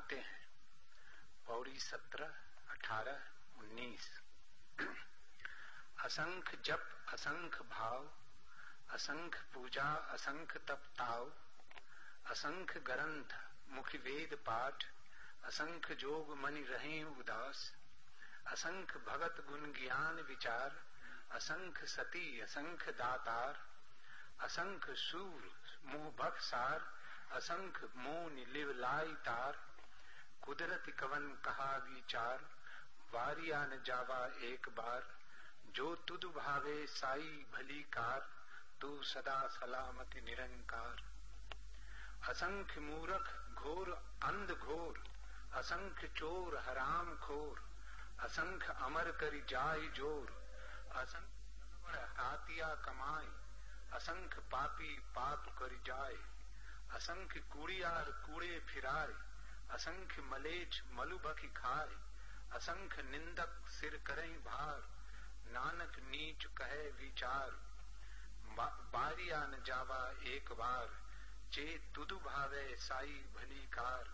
सुनाते हैं। पौड़ी सत्रह, अठारह, उन्नीस। असंख जप, असंख भाव, असंख पूजा, असंख तप ताव असंख ग्रंथ, मुख वेद पाठ, असंख जोग मनि रहे उदास, असंख भगत गुण ज्ञान विचार, असंख सती, असंख दातार, असंख सूर, मुँह भक्सार, असंख मोन लिवलाई तार कुदरत कवन कहा विचार वारिया न जावा एक बार, जो तुद भावे साई भली कार, तू सदा सलामत निरंकार। असंख्य मूरख घोर अंध घोर, असंख्य चोर हराम खोर, असंख्य अमर कर जाय ज़ोर, असंख्य हाथिया कमाए असंख्य पापी पाप कर जाए असंख्य कुड़ियार कूड़े फिराए असंख्य मलेच मलुबखी खाए असंख्य निंदक सिर करें भार, नानक नीच कहे विचार। बारिया न जावा एक बार चे तुदु भावे साई भली कार,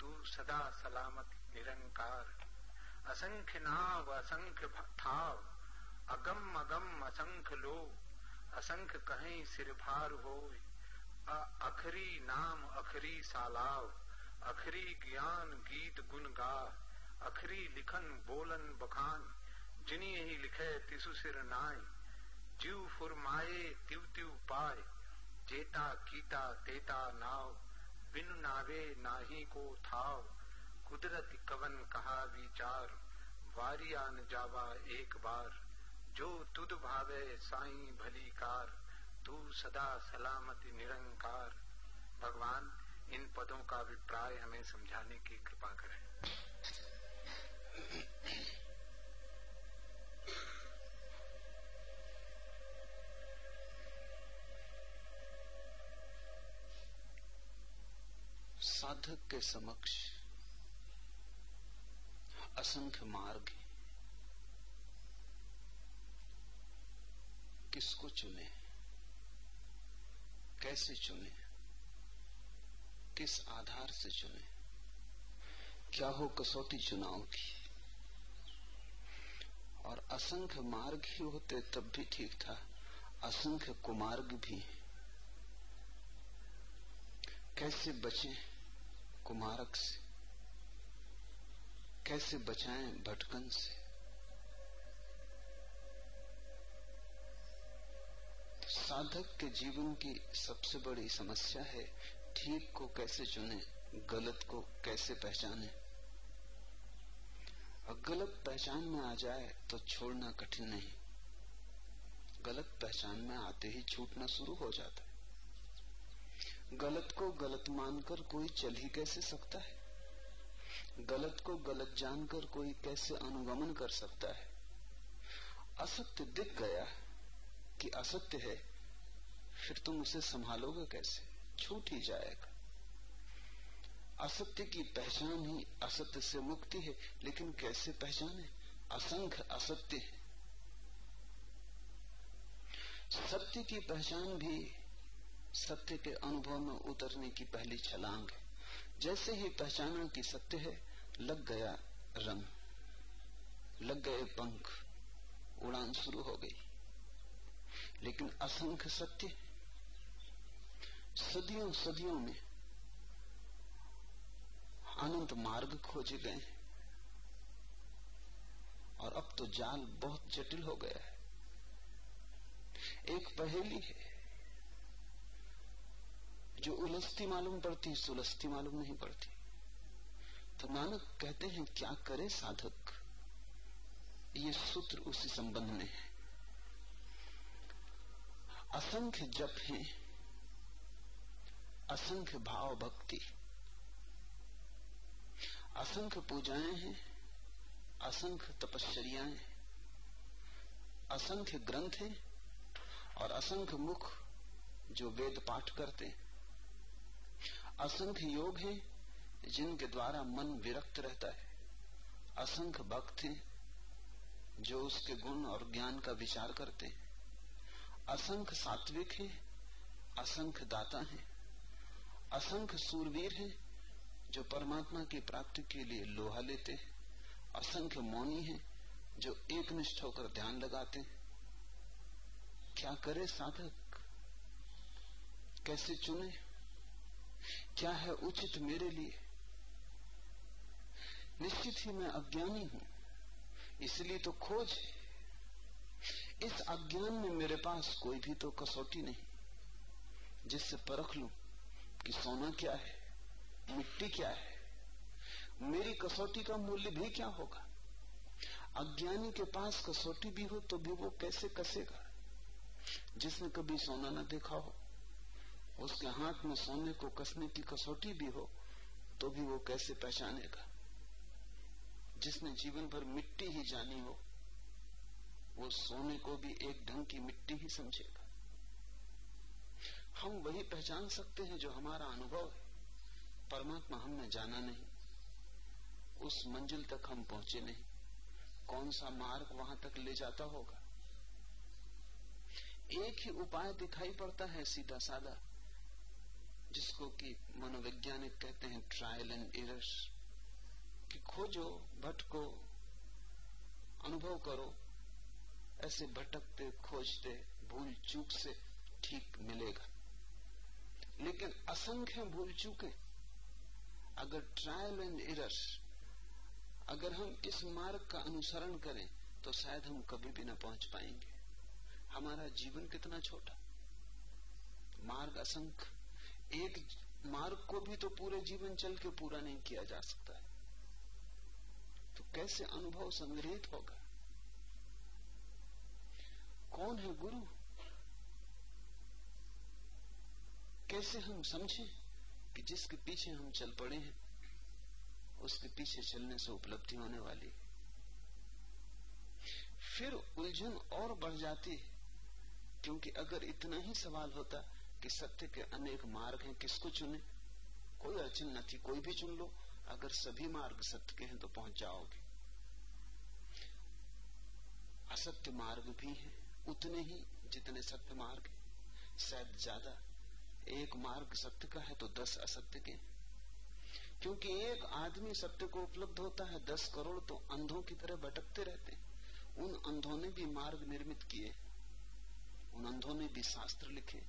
तू सदा सलामत निरंकार। असंख्य नाव, असंख्य थाव, अगम अगम असंख्य लो असंख्य कहीं सिर भार हो अखरी नाम अखरी सालाव। अखरी ज्ञान गीत गुण गा, अखरी लिखन बोलन बखान। जिनी ही लिखे तिसु सिर नाय जीव फुरमाए तिव तिव पाए। जेता कीता तेता नाव, बिन नावे नाही को थाव। कुदरत कवन कहा विचार वारिया न जावा एक बार। जो तुद भावे साई भली कार, तू सदा सलामती निरंकार। भगवान इन पदों का अभिप्राय हमें समझाने की कृपा करें। साधक के समक्ष असंख्य मार्ग किसको चुने? कैसे चुने? किस आधार से चुने? क्या हो कसौटी चुनाव की? और असंख्य मार्ग ही होते तब भी ठीक था, असंख्य कुमार्ग भी कैसे बचें कुमारक से? कैसे बचाएँ भटकन से? साधक के जीवन की सबसे बड़ी समस्या है ठीक को कैसे चुने, गलत को कैसे पहचाने? और गलत पहचान में आ जाए तो छोड़ना कठिन नहीं। गलत पहचान में आते ही छूटना शुरू हो जाता है। गलत को गलत मानकर कोई चल ही कैसे सकता है? गलत को गलत जानकर कोई कैसे अनुगमन कर सकता है? असत्य दिख गया कि असत्य है, फिर तुम उसे संभालोगे कैसे? छूट ही जाएगा। असत्य की पहचान ही असत्य से मुक्ति है, लेकिन कैसे पहचाने? असंख्य असत्य है। सत्य की पहचान भी सत्य के अनुभव में उतरने की पहली छलांग है। जैसे ही पहचाना कि सत्य है, लग गया रंग, लग गए पंख, उड़ान शुरू हो गई। लेकिन असंख्य सत्य सदियों सदियों में अनंत मार्ग खोजे गए हैं। और अब तो जाल बहुत जटिल हो गया है। एक पहेली है, जो उलझती मालूम पड़ती, सुलझती मालूम नहीं पड़ती। तो नानक कहते हैं, क्या करे साधक? ये सूत्र उसी संबंध में है। असंख्य जप हैं असंख्य भाव भक्ति, असंख्य पूजाएँ हैं, असंख्य तपश्चर्याएँ असंख्य ग्रंथ हैं और असंख्य मुख जो वेद पाठ करते हैं। असंख्य योग हैं जिनके द्वारा मन विरक्त रहता है। असंख्य भक्त हैं जो उसके गुण और ज्ञान का विचार करते हैं। असंख्य सात्विक हैं, असंख्य दाता हैं। असंख्य सूरवीर हैं जो परमात्मा की प्राप्ति के लिए लोहा लेते हैं। असंख्य मौनी हैं जो एक निष्ठ होकर ध्यान लगाते हैं। क्या करे साधक? कैसे चुने? क्या है उचित मेरे लिए? निश्चित ही मैं अज्ञानी हूँ, इसलिए तो खोज इस अज्ञान में मेरे पास कोई भी तो कसौटी नहीं, जिससे परख लू। कि सोना क्या है? मिट्टी क्या है? मेरी कसौटी का मूल्य भी क्या होगा? अज्ञानी के पास कसौटी भी हो तो भी वो कैसे कसेगा? जिसने कभी सोना ना देखा हो, उसके हाथ में सोने को कसने की कसौटी भी हो तो भी वो कैसे पहचानेगा? जिसने जीवन भर मिट्टी ही जानी हो, वो सोने को भी एक ढंग की मिट्टी ही समझेगा। हम वही पहचान सकते हैं जो हमारा अनुभव है। परमात्मा हमने जाना नहीं। उस मंजिल तक हम पहुँचे नहीं। कौन सा मार्ग वहाँ तक ले जाता होगा? एक ही उपाय दिखाई पड़ता है सीधा साधा, जिसको कि मनोवैज्ञानिक कहते हैं ट्रायल एंड एरर कि खोजो, भटको, अनुभव करो, ऐसे भटकते, खोजते भूल चूक से ठीक मिलेगा। लेकिन असंख्य भूल चुके अगर ट्रायल एंड एरर अगर हम इस मार्ग का अनुसरण करें तो शायद हम कभी भी ना पहुँच पाएँगे। हमारा जीवन कितना छोटा। मार्ग असंख्य। एक मार्ग को भी तो पूरे जीवन चल के पूरा नहीं किया जा सकता है। तो कैसे अनुभव संग्रहित होगा? कौन है गुरु? कैसे हम समझें कि जिसके पीछे हम चल पड़े हैं, उसके पीछे चलने से उपलब्धि होने वाली फिर उलझन और बढ़ जाती है, क्योंकि अगर इतना ही सवाल होता कि सत्य के अनेक मार्ग हैं, किसको चुने? कोई अड़चन न थी, कोई भी चुन लो। अगर सभी मार्ग सत्य के हैं तो पहुँच जाओगे। असत्य मार्ग भी है, उतने ही जितने सत्य मार्ग शायद ज़्यादा एक मार्ग सत्य का है तो दस असत्य के। क्योंकि एक आदमी सत्य को उपलब्ध होता है, दस करोड़ तो अंधों की तरह भटकते रहते हैं। उन अंधों ने भी मार्ग निर्मित किए, उन अंधों ने भी शास्त्र लिखे।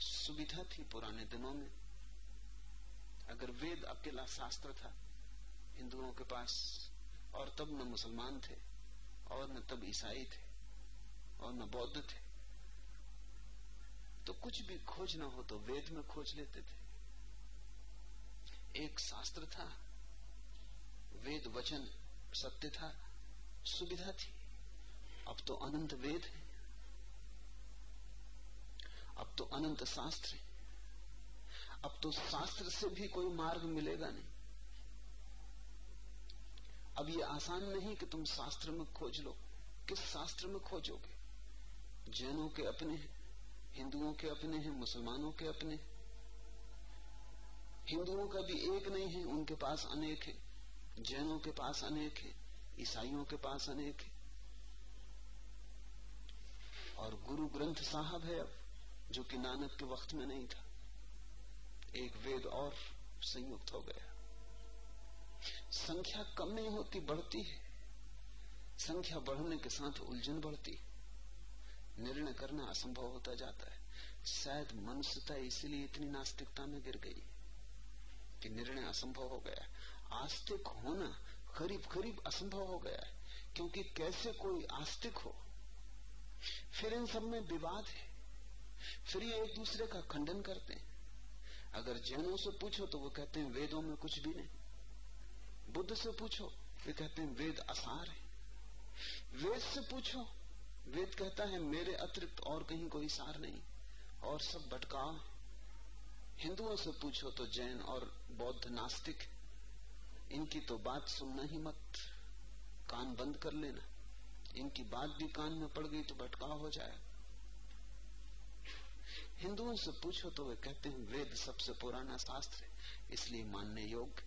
सुविधा थी पुराने दिनों में। अगर वेद अकेला शास्त्र था हिंदुओं के पास और तब न मुसलमान थे, और न तब ईसाई थे, और न बौद्ध थे। तो कुछ भी खोजना हो तो वेद में खोज लेते थे। एक शास्त्र था, वेद वचन सत्य था, सुविधा थी। अब तो अनंत वेद है। अब तो अनंत शास्त्र है। अब तो शास्त्र से भी कोई मार्ग मिलेगा नहीं। अब ये आसान नहीं कि तुम शास्त्र में खोज लो। किस शास्त्र में खोजोगे? जैनों के अपने हैं। हिंदुओं के अपने हैं, मुसलमानों के अपने हिंदुओं का भी एक नहीं है, उनके पास अनेक है। जैनों के पास अनेक है, ईसाइयों के पास अनेक है। और गुरु ग्रंथ साहब है अब, जो कि नानक के वक्त में नहीं था। एक वेद और संयुक्त हो गया। संख्या कम नहीं होती, बढ़ती है। संख्या बढ़ने के साथ उलझन बढ़ती है। निर्णय करना असंभव होता जाता है। शायद मनुष्यता इसलिए इतनी नास्तिकता में गिर गई कि निर्णय असंभव हो गया। आस्तिक होना करीब करीब असंभव हो गया है, क्योंकि कैसे कोई आस्तिक हो? फिर इन सब में विवाद है। फिर ये एक दूसरे का खंडन करते हैं। अगर जैनों से पूछो तो वो कहते हैं, वेदों में कुछ भी नहीं। बुद्ध से पूछो, वे कहते हैं, वेद असार है। वेद से पूछो वेद कहता है, मेरे अतिरिक्त और कहीं कोई सार नहीं। और सब भटकाव हिंदुओं से पूछो तो जैन और बौद्ध नास्तिक। इनकी तो बात सुनना ही मत। कान बंद कर लेना। इनकी बात भी कान में पड़ गई तो भटकाव हो जाए। हिंदुओं से पूछो तो वे कहते हैं, वेद सबसे पुराना शास्त्र है, इसलिए मानने योग्य।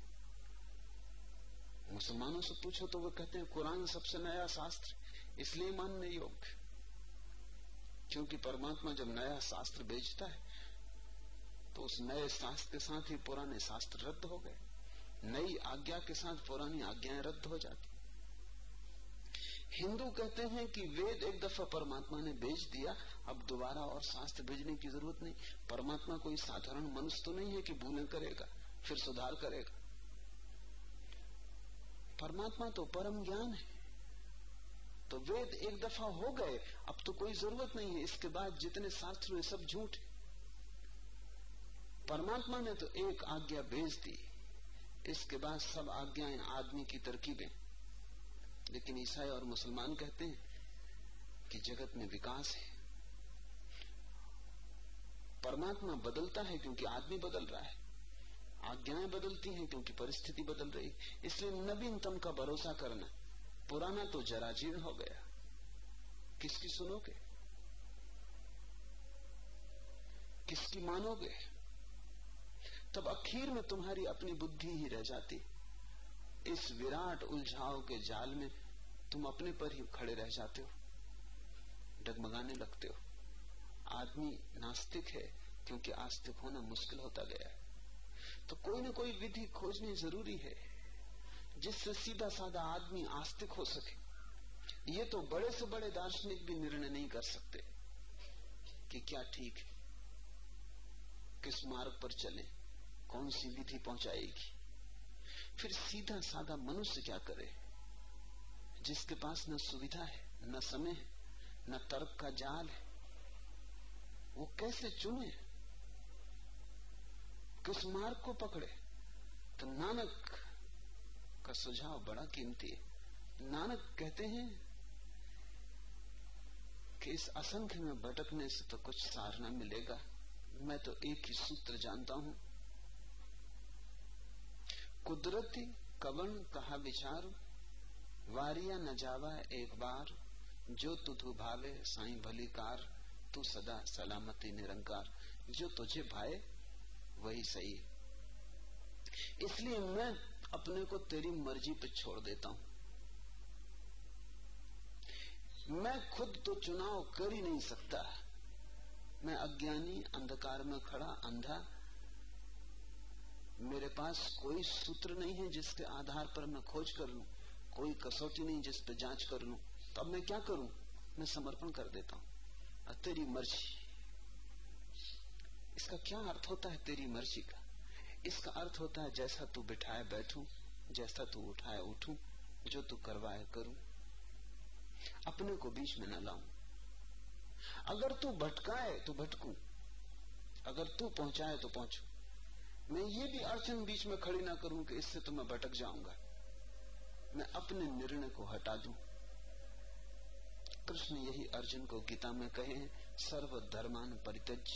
मुसलमानों से पूछो तो वे कहते हैं, कुरान सबसे नया शास्त्र। इसलिए मानने योग्य क्योंकि परमात्मा जब नया शास्त्र बेचता है तो उस नए शास्त्र के साथ ही पुराने शास्त्र रद्द हो गए। नई आज्ञा के साथ पुरानी आज्ञाएँ रद्द हो जाती। हिंदू कहते हैं कि वेद एक दफ़ा परमात्मा ने भेज दिया, अब दोबारा और शास्त्र भेजने की ज़रूरत नहीं। परमात्मा कोई साधारण मनुष्य तो नहीं है कि भूलें करेगा, फिर सुधार करेगा। परमात्मा तो परम ज्ञान है। तो वेद एक दफ़ा हो गए, अब तो कोई ज़रूरत नहीं है, इसके बाद जितने शास्त्र हुए सब झूठ। परमात्मा ने तो एक आज्ञा भेज दी, इसके बाद सब आज्ञाएँ आदमी की तरकीबें। लेकिन ईसाई और मुसलमान कहते हैं कि जगत में विकास है। परमात्मा बदलता है क्योंकि आदमी बदल रहा है, आज्ञाएँ बदलती हैं क्योंकि परिस्थिति बदल रही। इसलिए नवीनतम का भरोसा करना पुराना तो जराजीर्ण हो गया। किसकी सुनोगे? किसकी मानोगे? तब अखीर में तुम्हारी अपनी बुद्धि ही रह जाती। इस विराट उलझाव के जाल में तुम अपने पर ही खड़े रह जाते हो। डगमगाने लगते हो। आदमी नास्तिक है, क्योंकि आस्तिक होना मुश्किल होता गया है। तो कोई ना कोई विधि खोजनी ज़रूरी है। जिससे सीधा साधा आदमी आस्तिक हो सके। ये तो बड़े से बड़े दार्शनिक भी निर्णय नहीं कर सकते कि क्या ठीक है, किस मार्ग पर चले, कौन सी विधि पहुंचाएगी। फिर सीधा साधा मनुष्य क्या करे? जिसके पास न सुविधा है, न समय है, न तर्क का जाल है, वो कैसे चुने? किस मार्ग को पकड़े? तो नानक का सुझाव बड़ा कीमती है। नानक कहते हैं कि इस असंख्य में भटकने से तो कुछ सार न मिलेगा। मैं तो एक ही सूत्र जानता हूँ। कुदरती कवन कहा विचार, वारिया न जावा एक बार, जो तुधु भावे साई भली कार, तू सदा सलामती निरंकार। जो तुझे भाए, वही सही। इसलिए मैं अपने को तेरी मर्ज़ी पे छोड़ देता हूँ। मैं खुद तो चुनाव कर ही नहीं सकता। मैं अज्ञानी, अंधकार में खड़ा, अंधा। मेरे पास कोई सूत्र नहीं है जिसके आधार पर मैं खोज कर लू। कोई कसौटी नहीं जिस पर जाँच कर लू। तो अब मैं क्या करूँ? मैं समर्पण कर देता हूँ। तेरी मर्ज़ी। इसका क्या अर्थ होता है तेरी मर्ज़ी का? इसका अर्थ होता है, जैसा तू बिठाए बैठू, जैसा तू उठाए उठू, जो तू करवाए करूँ, अपने को बीच में न लाऊं। अगर तू भटकाए तो भटकू। अगर तू पहुँचाए तो पहुंचू। मैं ये भी अड़चन बीच में खड़ी ना करूँ कि इससे तो मैं भटक जाऊँगा। मैं अपने निर्णय को हटा दूँ। कृष्ण यही अर्जुन को गीता में कहे सर्व धर्मान परितज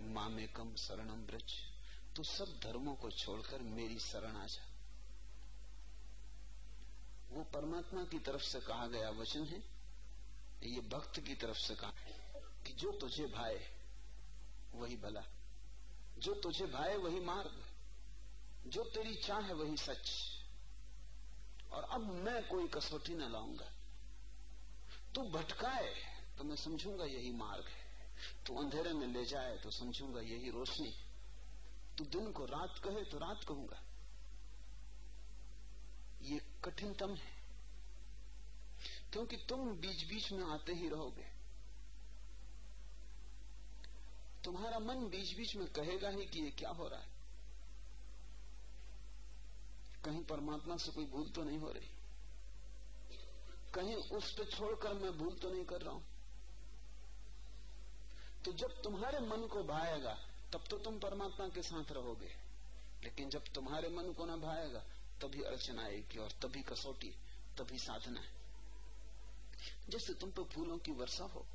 मामेकम शरणम ब्रज तू सब धर्मों को छोड़कर मेरी शरण आ जा। वो परमात्मा की तरफ़ से कहा गया वचन है, ये भक्त की तरफ़ से कहा कि जो तुझे भाए, वही भला। जो तुझे भाए, वही मार्ग। जो तेरी चाह है, वही सच। और अब मैं कोई कसौटी न लाऊँगा। तू भटकाए तो मैं समझूँगा यही मार्ग है। तू अंधेरे में ले जाए तो समझूँगा यही रोशनी। तू दिन को रात कहे तो रात कहूँगा। ये कठिनतम है। क्योंकि तुम बीच बीच में आते ही रहोगे। तुम्हारा मन बीच बीच में कहेगा ही कि ये क्या हो रहा है। कहीं परमात्मा से कोई भूल तो नहीं हो रही। कहीं उस पर छोड़कर मैं भूल तो नहीं कर रहा हूँ। तो जब तुम्हारे मन को भाएगा तब तो तुम परमात्मा के साथ रहोगे। लेकिन जब तुम्हारे मन को ना भाएगा, तभी अड़चन आएगी और तभी कसौटी, तभी साधना है। जैसे तुम पे फूलों की वर्षा हो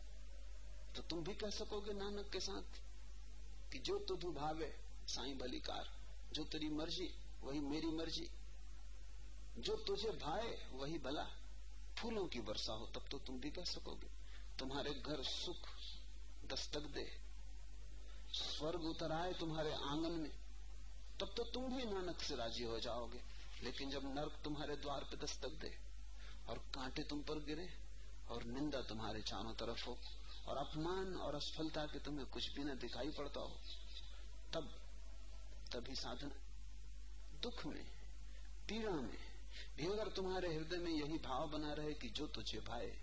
तो तुम भी कह सकोगे नानक के साथ कि जो तुझ भावे, साई बलिकार, जो तेरी मर्ज़ी, वही मेरी मर्ज़ी। जो तुझे भाए, वही भला। फूलों की वर्षा हो, तब तो तुम भी कह सकोगे, तुम्हारे घर सुख दस्तक दे। स्वर्ग उतर आए तुम्हारे आँगन में, तब तो तुम भी नानक से राज़ी हो जाओगे। लेकिन जब नर्क तुम्हारे द्वार पे दस्तक दे, और कांटे तुम पर गिरे, और निंदा तुम्हारे चारों तरफ़ हो, और अपमान और असफलता के तुम्हें कुछ भी न दिखाई पड़ता हो, तब, तभी साधना दुख में, पीड़ा में, भी अगर तुम्हारे हृदय में यही भाव बना रहे कि जो तुझे भाए,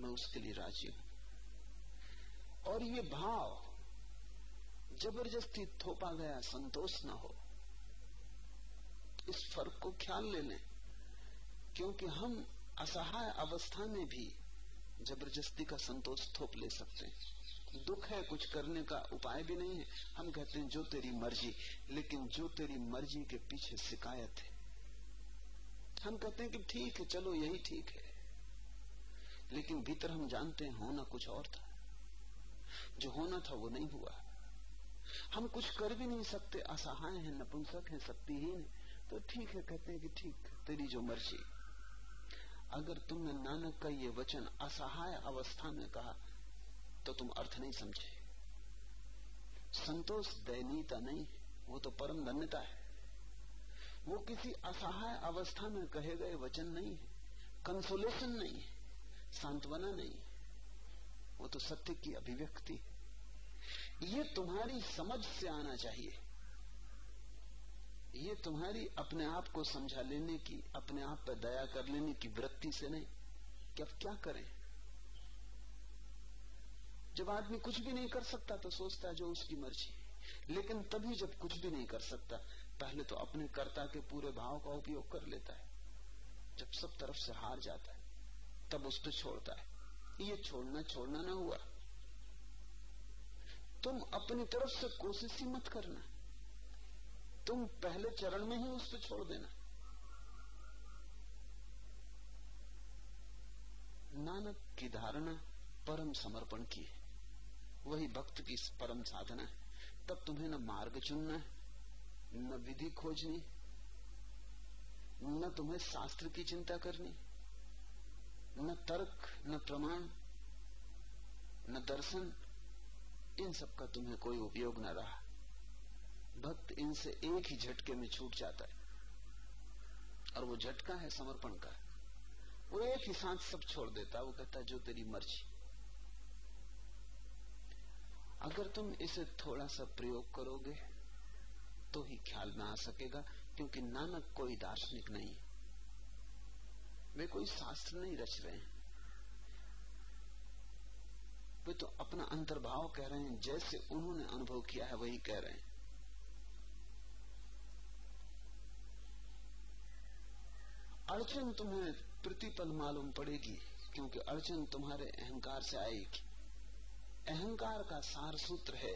मैं उसके लिए राज़ी हूँ। और ये भाव ज़बरदस्ती थोपा गया, संतोष ना हो। इस फ़र्क को ख्याल ले लें, क्योंकि हम असहाय अवस्था में भी ज़बरदस्ती का संतोष थोप ले सकते हैं। दुख है, कुछ करने का उपाय भी नहीं है। हम कहते हैं, जो तेरी मर्ज़ी। लेकिन जो तेरी मर्ज़ी के पीछे शिकायत है। हम कहते हैं कि ठीक है, चलो यही ठीक है। लेकिन भीतर हम जानते हैं होना कुछ और था। जो होना था वो नहीं हुआ। हम कुछ कर भी नहीं सकते, असहाय हैं, नपुंसक हैं, शक्तिहीन है। तो ठीक है, कहते हैं कि ठीक, तेरी जो मर्ज़ी। अगर तुमने नानक का ये वचन असहाय अवस्था में कहा तो तुम अर्थ नहीं समझे। संतोष दयनीयता नहीं, वो तो परम धन्यता है। वो किसी असहाय अवस्था में कहे गए वचन नहीं है। कंसोलेशन नहीं है। सांत्वना नहीं वो तो सत्य की अभिव्यक्ति ये तुम्हारी समझ से आना चाहिए। ये तुम्हारी अपने आप को समझा लेने की, अपने आप पर दया कर लेने की वृत्ति से नहीं। कि अब क्या करें? जब आदमी कुछ भी नहीं कर सकता तो सोचता है जो उसकी मर्ज़ी लेकिन तभी जब कुछ भी नहीं कर सकता, पहले तो अपने कर्ता के पूरे भाव का उपयोग कर लेता है। जब सब तरफ़ से हार जाता है, तब उस पर छोड़ता है। ये छोड़ना छोड़ना ना हुआ। तुम अपनी तरफ़ से कोशिश ही मत करना। तुम पहले चरण में ही उस पर छोड़ देना। नानक की धारणा परम समर्पण की है। वही भक्त की परम साधना है। तब तुम्हें न मार्ग चुनना है, न विधि खोजनी, न तुम्हें शास्त्र की चिंता करनी। न तर्क, न प्रमाण, न दर्शन, इन सब का तुम्हें कोई उपयोग न रहा। भक्त इनसे एक ही झटके में छूट जाता है। और वो झटका है समर्पण का। वो एक ही सांस सब छोड़ देता वो कहता है, जो तेरी मर्ज़ी। अगर तुम इसे थोड़ा सा प्रयोग करोगे तो ही ख्याल में आ सकेगा, क्योंकि नानक कोई दार्शनिक नहीं वे कोई शास्त्र नहीं रच रहे हैं। वे तो अपना अंतर्भाव कह रहे हैं, जैसे उन्होंने अनुभव किया है, वही कह रहे हैं। अड़चन तुम्हें प्रतिपल मालूम पड़ेगी, क्योंकि अड़चन तुम्हारे अहंकार से आएगी। अहंकार का सार सूत्र है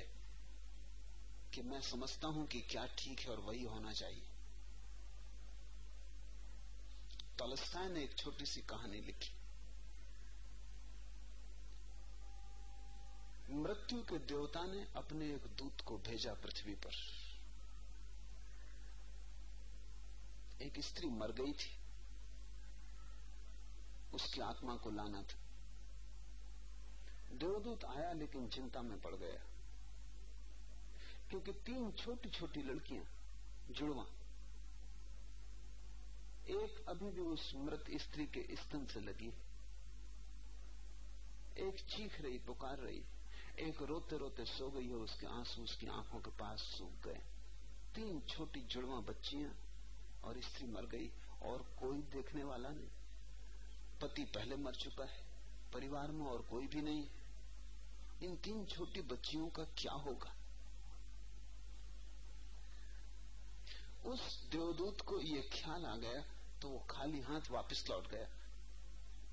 कि मैं समझता हूँ कि क्या ठीक है और वही होना चाहिए। तलस्ताय ने एक छोटी सी कहानी लिखी। मृत्यु के देवता ने अपने एक दूत को भेजा पृथ्वी पर। एक स्त्री मर गई थी। उसकी आत्मा को लाना था। देवदूत आया लेकिन चिंता में पड़ गया। क्योंकि तीन छोटी छोटी लड़कियाँ, जुड़वा एक अभी भी उस मृत स्त्री के स्तन से लगी एक चीख रही, पुकार रही, एक रोते रोते सो गई है, उसके आँसू उसकी आँखों के पास सूख गए। तीन छोटी जुड़वा बच्चियाँ और स्त्री मर गई, और कोई देखने वाला नहीं। पति पहले मर चुका है, परिवार में और कोई भी नहीं इन तीन छोटी बच्चियों का क्या होगा? उस देवदूत को यह ख्याल आ गया तो वो खाली हाथ वापस लौट गया।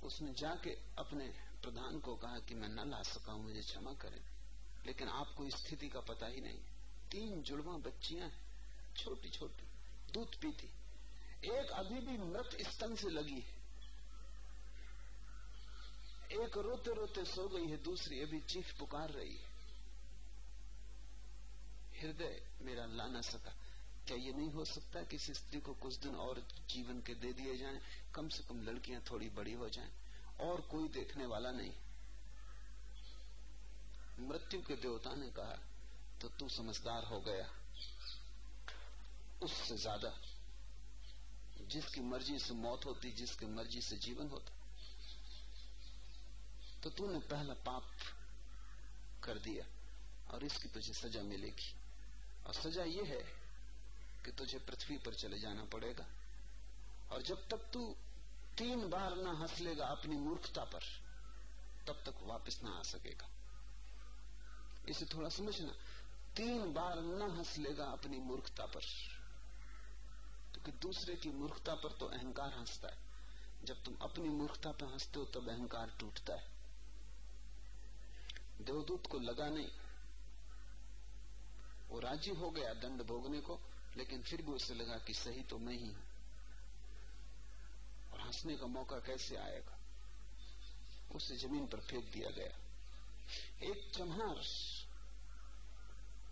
उसने जाके अपने प्रधान को कहा कि मैं न ला सका हूँ मुझे क्षमा करें। लेकिन आपको स्थिति का पता ही नहीं। तीन जुड़वा बच्चियाँ छोटी छोटी दूध पीती। एक अभी भी मृत स्तन से लगी है। एक रोते रोते सो गई है, दूसरी अभी चीख पुकार रही है। हृदय मेरा ला ना सका। क्या ये नहीं हो सकता कि इस स्त्री को कुछ दिन और जीवन के दे दिए जाएँ? कम से कम लड़कियाँ थोड़ी बड़ी हो जाएँ, और कोई देखने वाला नहीं। मृत्यु के देवता ने कहा तो तू समझदार हो गया। उससे ज़्यादा, जिसकी मर्ज़ी से मौत होती, जिसकी मर्ज़ी से जीवन होता। तो तूने पहला पाप कर दिया, और इसकी तुझे सजा मिलेगी। और सजा यह है कि तुझे पृथ्वी पर चले जाना पड़ेगा। और जब तक तू तीन बार ना हंस लेगा अपनी मूर्खता पर, तब तक वापस ना आ सकेगा। इसे थोड़ा समझना, तीन बार न हंस लेगा अपनी मूर्खता पर। क्योंकि तो दूसरे की मूर्खता पर तो अहंकार हंसता है। जब तुम अपनी मूर्खता पर हँसते हो, तब अहंकार टूटता है। देवदूत को लगा नहीं। वो राज़ी हो गया दंड भोगने को लेकिन फिर भी उसे लगा कि सही तो मैं ही हूँ। और हंसने का मौका कैसे आएगा? उसे ज़मीन पर फेंक दिया गया। एक चम्हार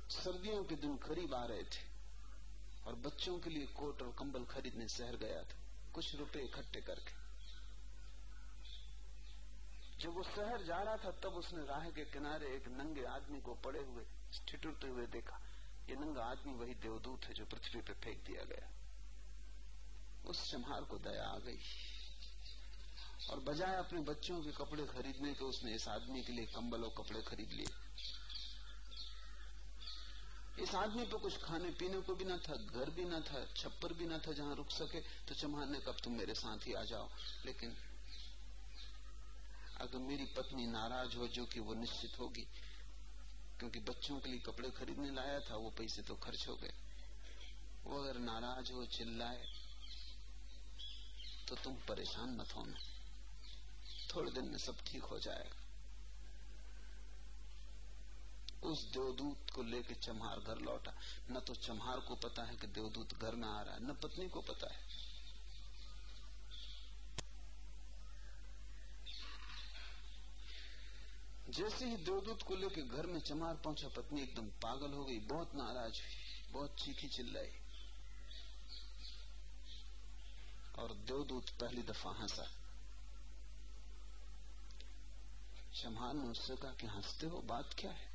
सर्दियों के दिन करीब आ रहे थे और बच्चों के लिए कोट और कंबल खरीदने शहर गया था, कुछ रुपए इकट्ठे करके। जब वो शहर जा रहा था, तब उसने राह के किनारे एक नंगे आदमी को पड़े हुए, ठिठुरते हुए देखा। ये नंगा आदमी वही देवदूत है जो पृथ्वी पे फेंक दिया गया। उस चम्हार को दया आ गई। और बजाय अपने बच्चों के कपड़े खरीदने के उसने इस आदमी के लिए कंबल और कपड़े खरीद लिए। इस आदमी पे कुछ खाने पीने को भी ना था, घर भी ना था, छप्पर भी ना था जहाँ रुक सके तो चम्हार ने कब तुम मेरे साथ ही आ जाओ। लेकिन अगर मेरी पत्नी नाराज़ हो जो कि वो निश्चित होगी क्योंकि बच्चों के लिए कपड़े खरीदने लाया था, वो पैसे तो खर्च हो गए। वो अगर नाराज़ हो, चिल्लाए तो तुम परेशान मत होना। थोड़े दिन में सब ठीक हो जाएगा। उस देवदूत को लेके चम्हार घर लौटा। न तो चम्हार को पता है कि देवदूत घर में आ रहा है, न पत्नी को पता है। जैसे ही देवदूत को लेकर घर में चमार पहुँचा, पत्नी एकदम पागल हो गई, बहुत नाराज़ हुई, बहुत चीखी चिल्लाई। और देवदूत पहली दफ़ा हंसा। चमार ने उससे कहा कि हँसते हो, बात क्या है?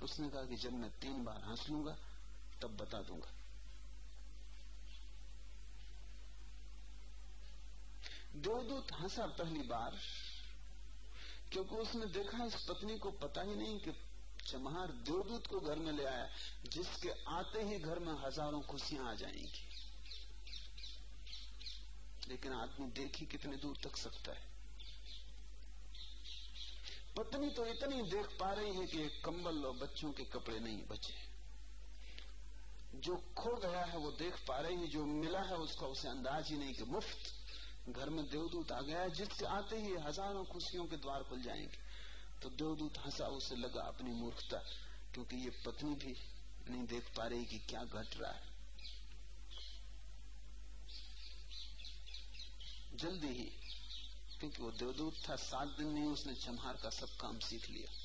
उसने कहा कि जब मैं तीन बार हंस लूँगा, तब बता दूँगा। देवदूत हंसा पहली बार क्योंकि उसने देखा इस पत्नी को पता ही नहीं कि चमहार देवदूत को घर में ले आया, जिसके आते ही घर में हज़ारों खुशियाँ आ जाएँगी। लेकिन आदमी देख ही कितने दूर तक सकता है। पत्नी तो इतनी देख पा रही है कि एक कंबल और बच्चों के कपड़े नहीं बचे। जो खो गया है वो देख पा रही है, जो मिला है उसका उसे अंदाज ही नहीं कि मुफ़्त घर में देवदूत आ गया जिससे आते ही हज़ारों खुशियों के द्वार खुल जाएँगे। तो देवदूत हंसा, उसे लगा अपनी मूर्खता, क्योंकि ये पत्नी भी नहीं देख पा रही कि क्या घट रहा है। जल्दी ही, क्योंकि वो देवदूत था, सात दिन में उसने चमहार का सब काम सीख लिया।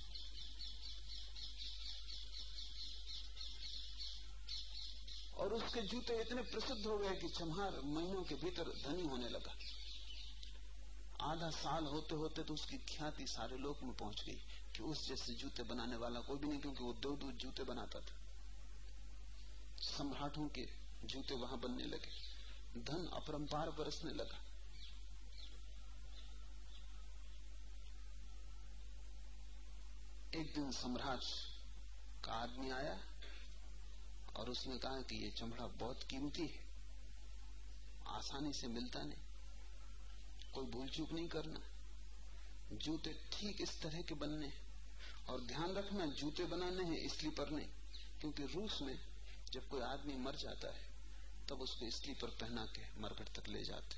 और उसके जूते इतने प्रसिद्ध हो गए कि चमहार महीनों के भीतर धनी होने लगा। आधा साल होते होते तो उसकी ख्याति सारे लोक में पहुँच गई कि उस जैसे जूते बनाने वाला कोई भी नहीं, क्योंकि वो दो दो जूते बनाता था। सम्राटों के जूते वहाँ बनने लगे। धन अपरंपार बरसने लगा। एक दिन सम्राट का आदमी आया और उसने कहा कि ये चमड़ा बहुत कीमती है। आसानी से मिलता नहीं। कोई भूल चूक नहीं करना। जूते ठीक इस तरह के बनने और ध्यान रखना, जूते बनाने हैं स्लीपर नहीं, क्योंकि रूस में जब कोई आदमी मर जाता है, तब उसको स्लीपर पहना के मरकट तक ले जाते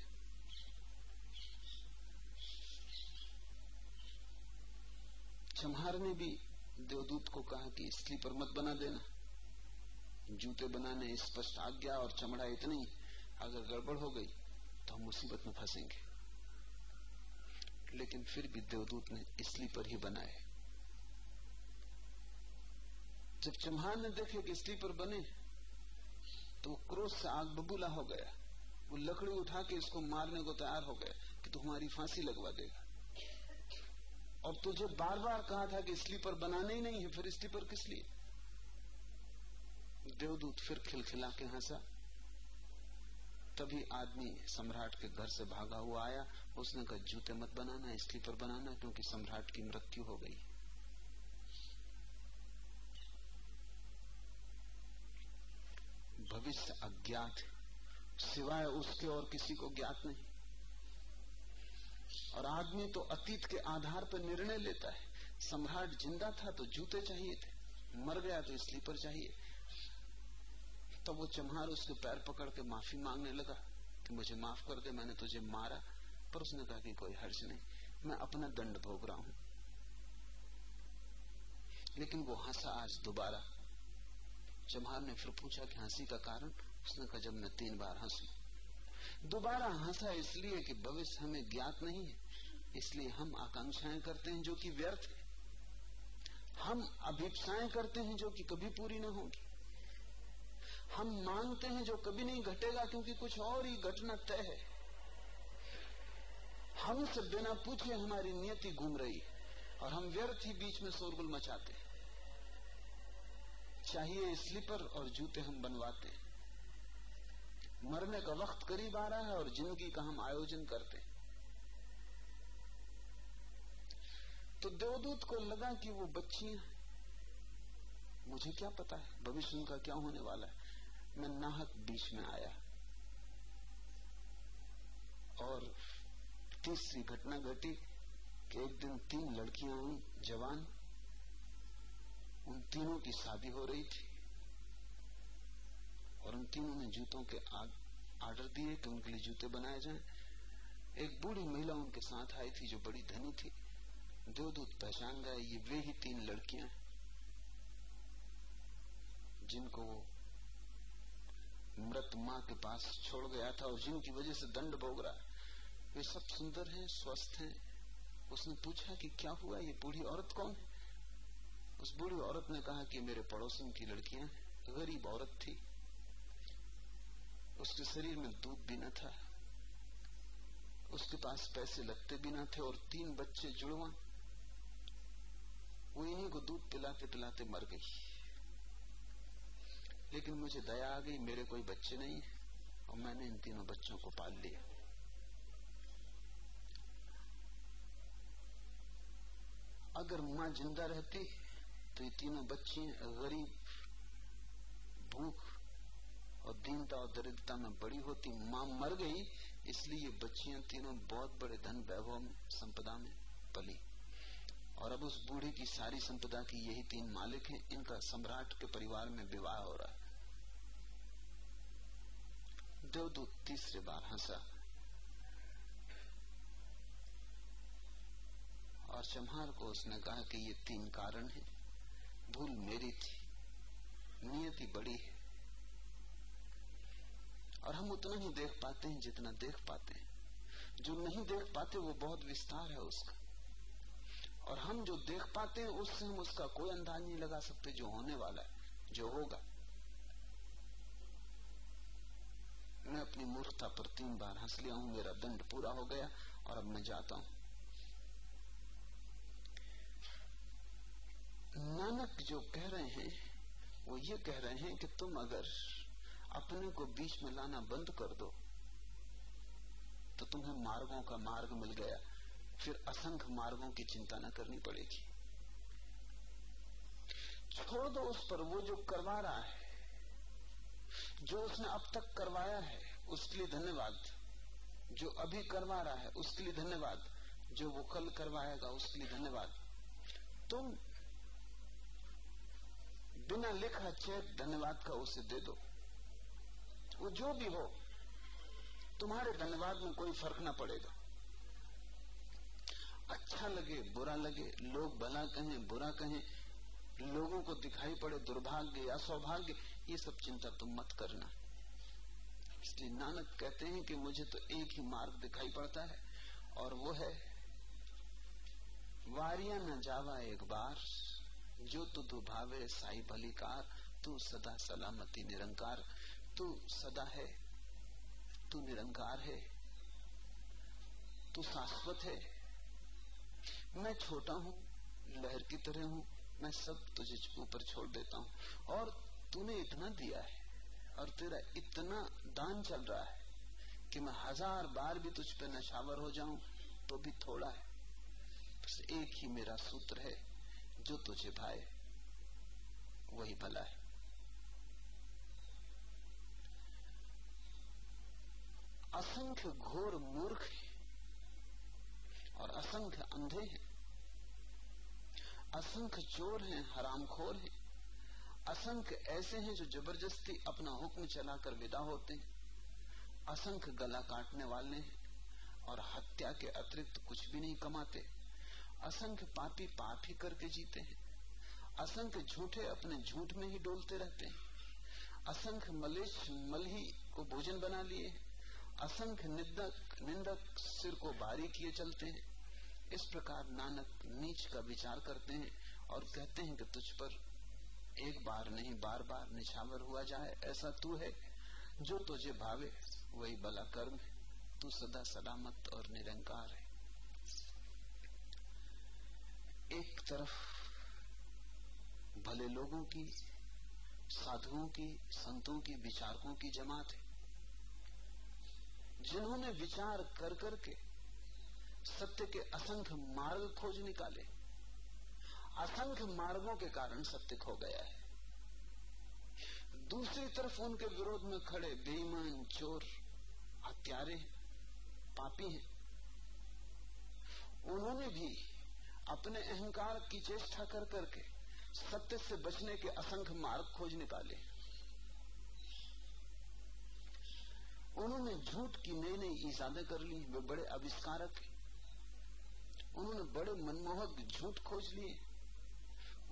चमहार ने भी देवदूत को कहा कि स्लीपर मत बना देना। जूते बनाने, स्पष्ट आज्ञा और चमड़ा इतनी, अगर गड़बड़ हो गई तो हम मुसीबत में फंसेंगे। लेकिन फिर भी देवदूत ने स्लीपर ही बनाए। जब चम्हान ने देखे कि स्लीपर बने तो क्रोध से आग बबूला हो गया। वो लकड़ी उठा के इसको मारने को तैयार हो गया कि तू हमारी फांसी लगवा देगा। और तुझे बार बार कहा था कि स्लीपर बनाने ही नहीं है, फिर स्लीपर किस लिए? देवदूत फिर खिलखिला के हंसा। तभी आदमी सम्राट के घर से भागा हुआ आया। उसने कहा, जूते मत बनाना स्लीपर तो बनाना क्योंकि सम्राट की मृत्यु हो गई। भविष्य अज्ञात सिवाय उसके और किसी को ज्ञात नहीं। और आदमी तो अतीत के आधार पर निर्णय लेता है। सम्राट ज़िंदा था तो जूते चाहिए थे। मर गया तो स्लीपर चाहिए। तब वो चमहार उसके पैर पकड़ के माफ़ी मांगने लगा कि मुझे माफ़ कर दे, मैंने तुझे मारा। पर उसने कहा कि कोई हर्ज नहीं, मैं अपना दंड भोग रहा हूँ। लेकिन वो हंसा आज दोबारा। चम्हार ने फिर पूछा कि हँसी का कारण? उसने कहा, जब मैं तीन बार हंसू। दोबारा हंसा इसलिए कि भविष्य हमें ज्ञात नहीं है। इसलिए हम आकांक्षाएँ करते हैं जो कि व्यर्थ है। हम अभिप्साएँ करते हैं जो कि कभी पूरी ना होगी। हम मानते हैं जो कभी नहीं घटेगा क्योंकि कुछ और ही घटना तय है। हमसे बिना पूछे हमारी नियति घूम रही और हम व्यर्थ ही बीच में शोरगुल मचाते चाहिए स्लीपर और जूते हम बनवाते मरने का वक्त करीब आ रहा है और ज़िंदगी का हम आयोजन करते तो देवदूत को लगा कि वो बच्चियाँ मुझे क्या पता है, भविष्य उनका क्या होने वाला है। मैं नाहक बीच में आया। और तीसरी घटना घटी कि एक दिन तीन लड़कियाँ हुई, जवान। उन तीनों की शादी हो रही थी। और उन तीनों ने जूतों के आर्डर दिए कि उनके लिए जूते बनाए जाएँ। एक बूढ़ी महिला उनके साथ आई थी जो बड़ी धनी थी। देवदूत पहचान गए, ये वे ही तीन लड़कियाँ जिनको वो मृत माँ के पास छोड़ गया था और जिनकी वजह से दंड भोग रहा है। वे सब सुंदर हैं, स्वस्थ हैं। उसने पूछा कि क्या हुआ, ये बूढ़ी औरत कौन है? उस बूढ़ी औरत ने कहा कि मेरे पड़ोसन की लड़कियाँ गरीब औरत थी। उसके शरीर में दूध भी न था। उसके पास पैसे लगते भी न थे और तीन बच्चे जुड़वा। वो इन्हीं को दूध पिलाते पिलाते मर गई। लेकिन मुझे दया आ गई, मेरे कोई बच्चे नहीं और मैंने इन तीनों बच्चों को पाल लिया। अगर माँ ज़िंदा रहती तो ये तीनों बच्ची गरीब, भूख, और दीनता और दरिद्रता में बड़ी होती। माँ मर गई, इसलिए ये बच्चियाँ तीनों बहुत बड़े धन वैभव संपदा में पली। और अब उस बूढ़ी की सारी संपदा की यही तीन मालिक हैं, इनका सम्राट के परिवार में विवाह हो रहा है। देवदूत तीसरे बार हंसा और चम्हार को उसने कहा कि ये तीन कारण हैं। भूल मेरी थी। नियति बड़ी है। और हम उतना ही देख पाते हैं जितना देख पाते हैं। जो नहीं देख पाते, वो बहुत विस्तार है उसका। और हम जो देख पाते हैं, उससे हम उसका कोई अंदाज नहीं लगा सकते, जो होने वाला है, जो होगा। मैं अपनी मूर्खता पर तीन बार हंस लिया हूँ, मेरा दंड पूरा हो गया और अब मैं जाता हूँ। नानक जो कह रहे हैं, वो ये कह रहे हैं कि तुम अगर अपने को बीच में लाना बंद कर दो तो तुम्हें मार्गों का मार्ग मिल गया। फिर असंख्य मार्गों की चिंता न करनी पड़ेगी। छोड़ दो उस पर, वो जो करवा रहा है जो उसने अब तक करवाया है, उसके लिए धन्यवाद। जो अभी करवा रहा है, उसके लिए धन्यवाद। जो वो कल करवाएगा, उसके लिए धन्यवाद। तुम बिना लिखा चेक धन्यवाद का उसे दे दो। वो जो भी हो, तुम्हारे धन्यवाद में कोई फ़र्क ना पड़ेगा। अच्छा लगे, बुरा लगे, लोग भला कहें, बुरा कहें, लोगों को दिखाई पड़े दुर्भाग्य या सौभाग्य ये सब चिंता तुम मत करना। इसलिए नानक कहते हैं कि मुझे तो एक ही मार्ग दिखाई पड़ता है, और वो है, वारिया न जावा एक बार, जो तु भावे साई भलीकार तू सदा सलामती निरंकार, तू सदा है, तू निरंकार है, तू शाश्वत है। मैं छोटा हूँ, लहर की तरह हूँ, मैं सब तुझे ऊपर छोड़ देता हूँ, और तूने इतना दिया है और तेरा इतना दान चल रहा है कि मैं हज़ार बार भी तुझ पे नशावर हो जाऊँ तो भी थोड़ा है। बस एक ही मेरा सूत्र है, जो तुझे भाए, वही भला है। असंख्य घोर मूर्ख हैं और असंख्य अंधे हैं। असंख्य चोर हैं, हरामखोर हैं। असंख्य ऐसे हैं जो ज़बरदस्ती अपना हुक्म चलाकर विदा होते हैं। असंख्य गला काटने वाले हैं और हत्या के अतिरिक्त कुछ भी नहीं कमाते। असंख्य पापी पाप ही करके जीते हैं। असंख्य झूठे अपने झूठ में ही डोलते रहते हैं। असंख्य मलेश मल ही को भोजन बना लिए असंख्य निंदक निंदक सिर को बारी किए चलते हैं। इस प्रकार नानक नीच का विचार करते हैं और कहते हैं कि तुझ पर एक बार नहीं, बार बार निछावर हुआ जाए, ऐसा तू है। जो तुझे भावे, वही बला कर्म है। तू सदा सलामत और निरंकार है। एक तरफ़ भले लोगों की, साधुओं की, संतों की, विचारकों की जमात है। जिन्होंने विचार कर करके सत्य के असंख्य मार्ग खोज निकाले असंख्य मार्गों के कारण सत्य खो गया है। दूसरी तरफ़ उनके विरोध में खड़े बेईमान, चोर, हत्यारे, पापी हैं। उन्होंने भी अपने अहंकार की चेष्टा कर करके सत्य से बचने के असंख्य मार्ग खोज निकाले। उन्होंने झूठ की नई नई ईजादें कर ली, वे बड़े आविष्कारक उन्होंने बड़े मनमोहक झूठ खोज लिए।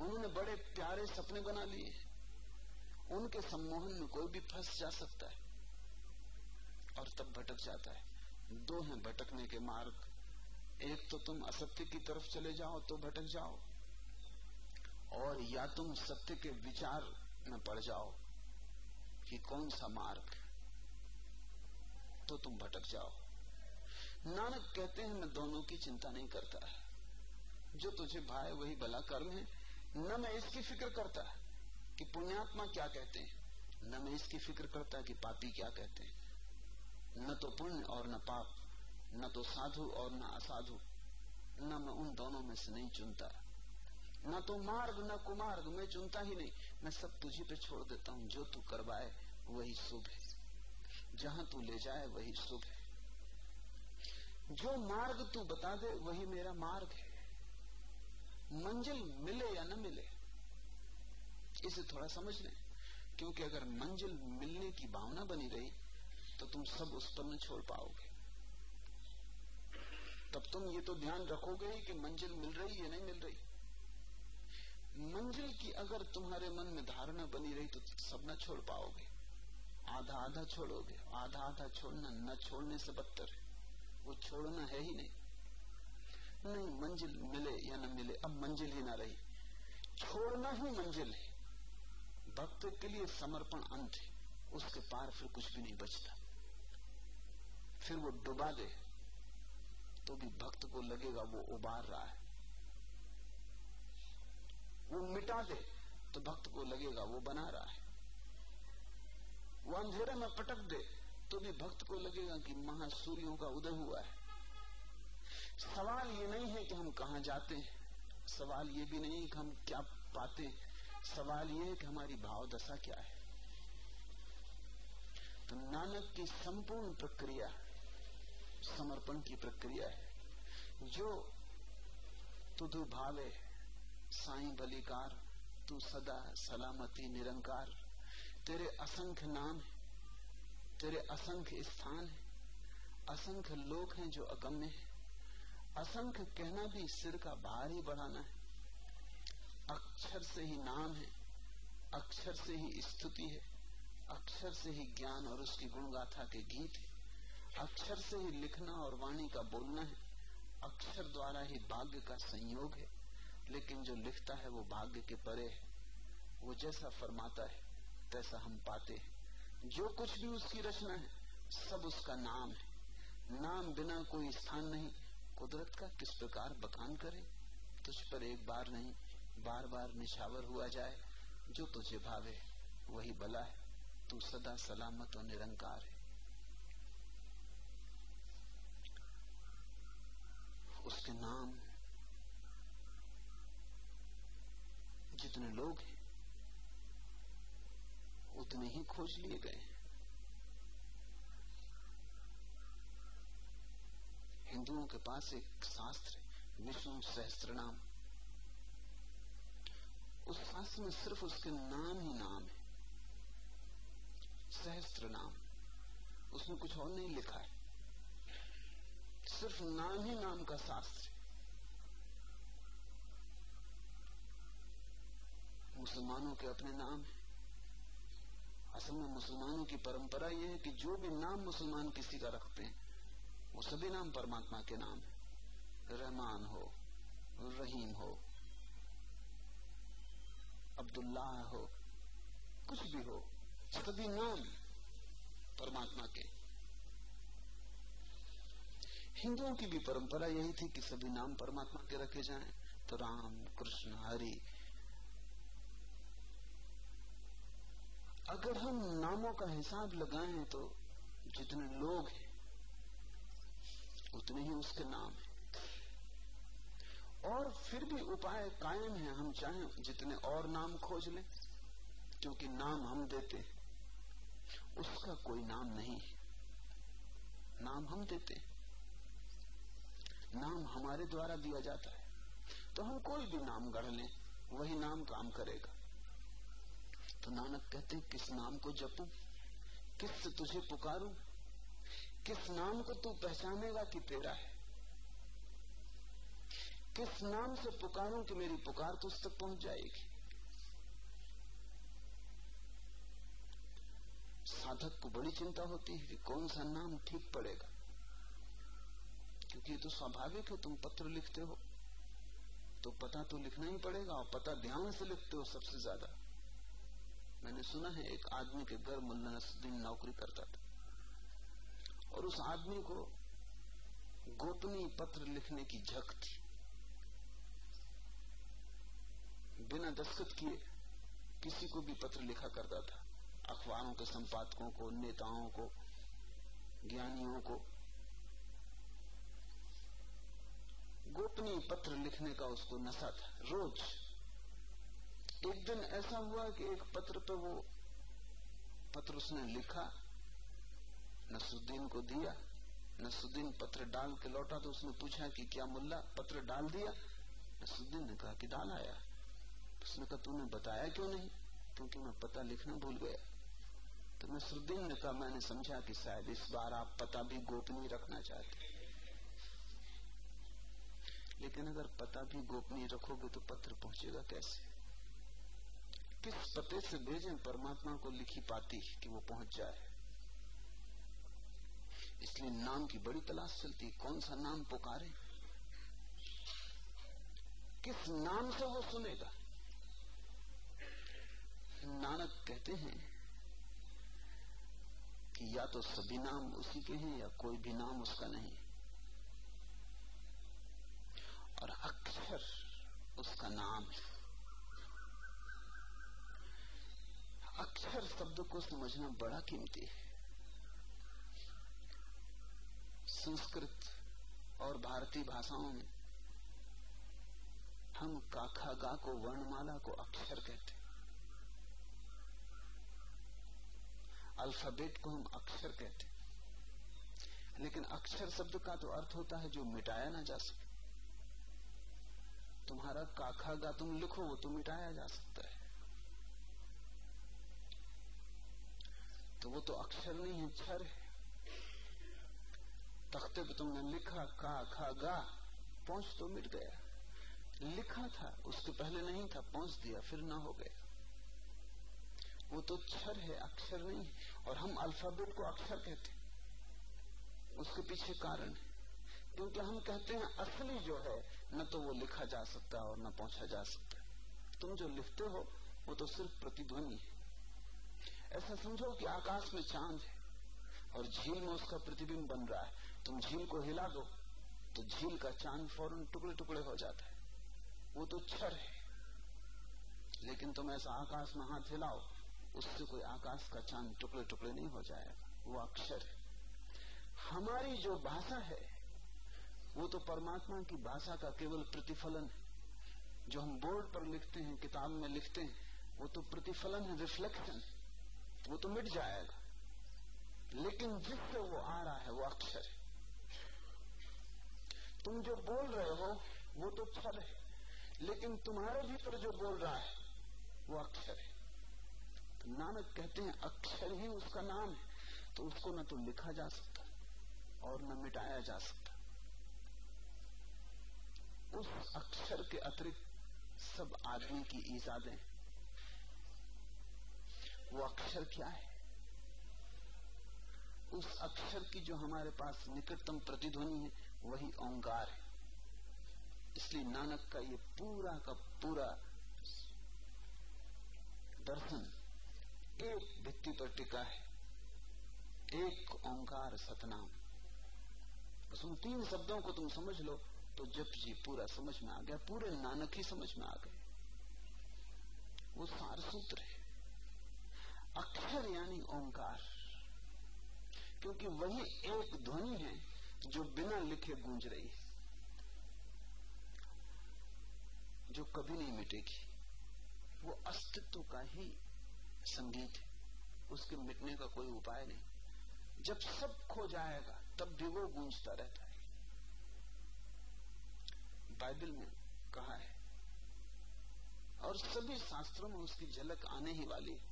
उन्होंने बड़े प्यारे सपने बना लिए उनके सम्मोहन में कोई भी फंस जा सकता है। और तब भटक जाता है। दो हैं भटकने के मार्ग। एक तो तुम असत्य की तरफ़ चले जाओ तो भटक जाओ। और या तुम सत्य के विचार में पड़ जाओ कि कौन सा मार्ग तो तुम भटक जाओ। नानक कहते हैं, मैं दोनों की चिंता नहीं करता। जो तुझे भाई वही भला कर्म है। न मैं इसकी फ़िक्र करता कि पुण्यात्मा क्या कहते हैं, न मैं इसकी फ़िक्र करता कि पापी क्या कहते हैं। न तो पुण्य और न पाप, न तो साधु और न असाधु, न मैं उन दोनों में से नहीं चुनता। न तो मार्ग, न कुमार्ग, मैं चुनता ही नहीं। मैं सब तुझी पे छोड़ देता हूँ, जो तू करवाए, वही शुभ है। जहाँ तू ले जाए, वही शुभ है। जो मार्ग तू बता दे, वही मेरा मार्ग है। मंजिल मिले या न मिले, इसे थोड़ा समझ लें। क्योंकि अगर मंजिल मिलने की भावना बनी रही तो तुम सब उस पर न छोड़ पाओगे। तब तुम ये तो ध्यान रखोगे ही कि मंजिल मिल रही है नहीं मिल रही। मंजिल की अगर तुम्हारे मन में धारणा बनी रही तो सब न छोड़ पाओगे। आधा आधा छोड़ोगे। आधा आधा छोड़ना न छोड़ने से बदतर है। वो छोड़ना है ही नहीं। नहीं मंजिल मिले या न मिले, अब मंजिल ही ना रही। छोड़ना ही मंजिल है। भक्त के लिए समर्पण अंत है। उसके पार फिर कुछ भी नहीं बचता। फिर वो डुबा दे तो भी भक्त को लगेगा वो उबार रहा है। वो मिटा दे तो भक्त को लगेगा वो बना रहा है। वो अंधेरे में पटक दे तो भी भक्त को लगेगा कि महासूर्यों का उदय हुआ है। सवाल ये नहीं है कि हम कहा जाते हैं। सवाल ये भी नहीं कि हम क्या पाते हैं। सवाल ये है कि हमारी भाव दशा क्या है। तो नानक की संपूर्ण प्रक्रिया, समर्पण की प्रक्रिया है। जो तुधु भावे, साई बलिकार, तू सदा सलामती निरंकार। तेरे असंख्य नाम है, तेरे असंख्य स्थान है, असंख्य लोग हैं जो अगम्य है। असंख्य कहना भी सिर का भार ही बढ़ाना है। अक्षर से ही नाम है, अक्षर से ही स्तुति है, अक्षर से ही ज्ञान और उसकी गुणगाथा के गीत है। अक्षर से ही लिखना और वाणी का बोलना है, अक्षर द्वारा ही भाग्य का संयोग है। लेकिन जो लिखता है वो भाग्य के परे है, वो जैसा फरमाता है, तैसा हम पाते हैं। जो कुछ भी उसकी रचना है, सब उसका नाम है। नाम बिना कोई स्थान नहीं कुदरत का किस प्रकार बखान करे? तुझ पर एक बार नहीं बार बार निशावर हुआ जाए, जो तुझे भावे, वही भला है। तू सदा सलामत और निरंकार है। उसके नाम जितने लोग हैं, उतने ही खोज लिए गए हिंदुओं के पास एक शास्त्र है, विष्णु सहस्त्र नाम उस शास्त्र में सिर्फ़ उसके नाम ही नाम है। सहस्त्र नाम उसमें कुछ और नहीं लिखा है। सिर्फ़ नाम ही नाम का शास्त्र मुसलमानों के अपने नाम है। असल में मुसलमानों की परंपरा यह है कि जो भी नाम मुसलमान किसी का रखते हैं वो सभी नाम परमात्मा के नाम है। रहमान हो, रहीम हो, अब्दुल्लाह हो, कुछ भी हो सभी नाम परमात्मा के। हिंदुओं की भी परंपरा यही थी कि सभी नाम परमात्मा के रखे जाएँ। तो राम, कृष्ण, हरि। अगर हम नामों का हिसाब लगाएँ तो जितने लोग हैं उतने ही उसके नाम है। और फिर भी उपाय कायम है, हम चाहे जितने और नाम खोज लें, क्योंकि नाम हम देते उसका कोई नाम नहीं नाम हम देते नाम हमारे द्वारा दिया जाता है। तो हम कोई भी नाम गढ़ लें, वही नाम काम करेगा। तो नानक कहते किस नाम को जपू, किस से तुझे पुकारू? किस नाम को तू पहचानेगा कि तेरा है? किस नाम से पुकारूं कि मेरी पुकार तुझ तक पहुँच जाएगी? साधक को बड़ी चिंता होती है कि कौन सा नाम ठीक पड़ेगा। क्योंकि तो स्वाभाविक है, तुम पत्र लिखते हो। तो पता तो लिखना ही पड़ेगा और पता ध्यान से लिखते हो सबसे ज़्यादा। मैंने सुना है, एक आदमी के घर मुल्ला नसुद्दीन नौकरी करता था। और उस आदमी को गोपनीय पत्र लिखने की झक थी। बिना दस्तखत किए किसी को भी पत्र लिखा करता था। अखबारों के संपादकों को, नेताओं को, ज्ञानियों को। गोपनीय पत्र लिखने का उसको नशा था। रोज एक दिन ऐसा हुआ कि एक पत्र पे वो पत्र उसने लिखा नसरुद्दीन को दिया, नसरुद्दीन पत्र डाल के लौटा तो उसने पूछा कि क्या मुल्ला, पत्र डाल दिया। नसरुद्दीन ने कहा कि डाल आया। उसने कहा, तूने बताया क्यों नहीं? क्योंकि मैं पता लिखना भूल गया। तो नसरुद्दीन ने कहा, मैंने समझा कि शायद इस बार आप पता भी गोपनीय रखना चाहते लेकिन अगर पता भी गोपनीय रखोगे तो पत्र पहुंचेगा कैसे? किस पते से भेजें परमात्मा को लिखी पाती कि वो पहुँच जाए? इसलिए नाम की बड़ी तलाश चलती कौन सा नाम पुकारे? किस नाम से वो सुनेगा? नानक कहते हैं कि या तो सभी नाम उसी के हैं या कोई भी नाम उसका नहीं। और अक्षर उसका नाम है। अक्षर शब्द को समझना बड़ा कीमती है। संस्कृत और भारतीय भाषाओं में हम काखा गा को वर्णमाला को अक्षर कहते अल्फ़ाबेट को हम अक्षर कहते लेकिन अक्षर शब्द का तो अर्थ होता है जो मिटाया ना जा सके। तुम्हारा काखा गा तुम लिखो, वो तो मिटाया जा सकता है। तो वो तो अक्षर नहीं है क्षर है। तख्ते पे तुमने लिखा का खा, गा, पहुँच तो मिट गया। लिखा था, उसके पहले नहीं था, पहुँच दिया, फिर ना हो गया। वो तो क्षर है, अक्षर नहीं, और हम अल्फ़ाबेट को अक्षर कहते उसके पीछे कारण है। क्योंकि हम कहते हैं, असली जो है, न तो वो लिखा जा सकता और न पहुँचा जा सकता। तुम जो लिखते हो, वो तो सिर्फ़ प्रतिध्वनि है। ऐसा समझो कि आकाश में चाँद है, और झील में उसका प्रतिबिंब बन रहा है। तुम झील को हिला दो तो झील का चाँद फ़ौरन टुकड़े टुकड़े हो जाता है। वो तो क्षर है। लेकिन तुम ऐसा आकाश में हाथ हिलाओ, उससे कोई आकाश का चाँद टुकड़े टुकड़े नहीं हो जाएगा। वो अक्षर है। हमारी जो भाषा है, वो तो परमात्मा की भाषा का केवल प्रतिफलन है। जो हम बोर्ड पर लिखते हैं, किताब में लिखते हैं, वो तो प्रतिफलन है रिफ्लेक्शन वो तो मिट जाएगा। लेकिन जिससे वो आ रहा है, वो अक्षर है। तुम जो बोल रहे हो, वो तो फल है। लेकिन तुम्हारे भीतर जो बोल रहा है, वो अक्षर है। तो नानक कहते हैं, अक्षर ही उसका नाम है। तो उसको न तो लिखा जा सकता और न मिटाया जा सकता। उस अक्षर के अतिरिक्त सब आदमी की ईजादें वो अक्षर क्या है? उस अक्षर की जो हमारे पास निकटतम प्रतिध्वनि है वही ओंकार है। इसलिए नानक का ये पूरा का पूरा दर्शन एक भित्ति पर टिका है। एक ओंकार सतनाम। बस उन तीन शब्दों को तुम समझ लो तो जप जी पूरा समझ में आ गया, पूरे नानक ही समझ में आ गए। वो सार सूत्र है। अक्षर यानी ओंकार। क्योंकि वही एक ध्वनि है जो बिना लिखे गूंज रही है, जो कभी नहीं मिटेगी, वो अस्तित्व का ही संगीत है। उसके मिटने का कोई उपाय नहीं। जब सब खो जाएगा, तब भी वो गूंजता रहता है। बाइबल में कहा है, और सभी शास्त्रों में उसकी झलक आने ही वाली है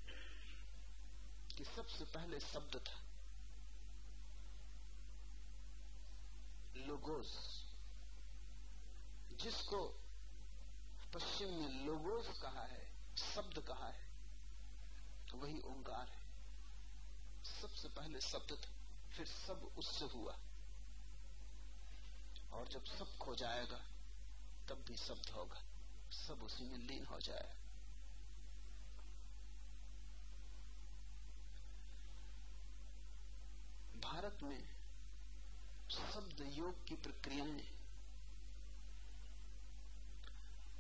कि सबसे पहले शब्द था। लोगोस, जिसको पश्चिम में लोगोस कहा है, शब्द कहा है, वही ओंकार है। सबसे पहले शब्द था, फिर सब उससे हुआ। और जब सब खो जाएगा, तब भी शब्द होगा, सब उसी में लीन हो जाएगा। भारत में शब्द योग की प्रक्रियाएँ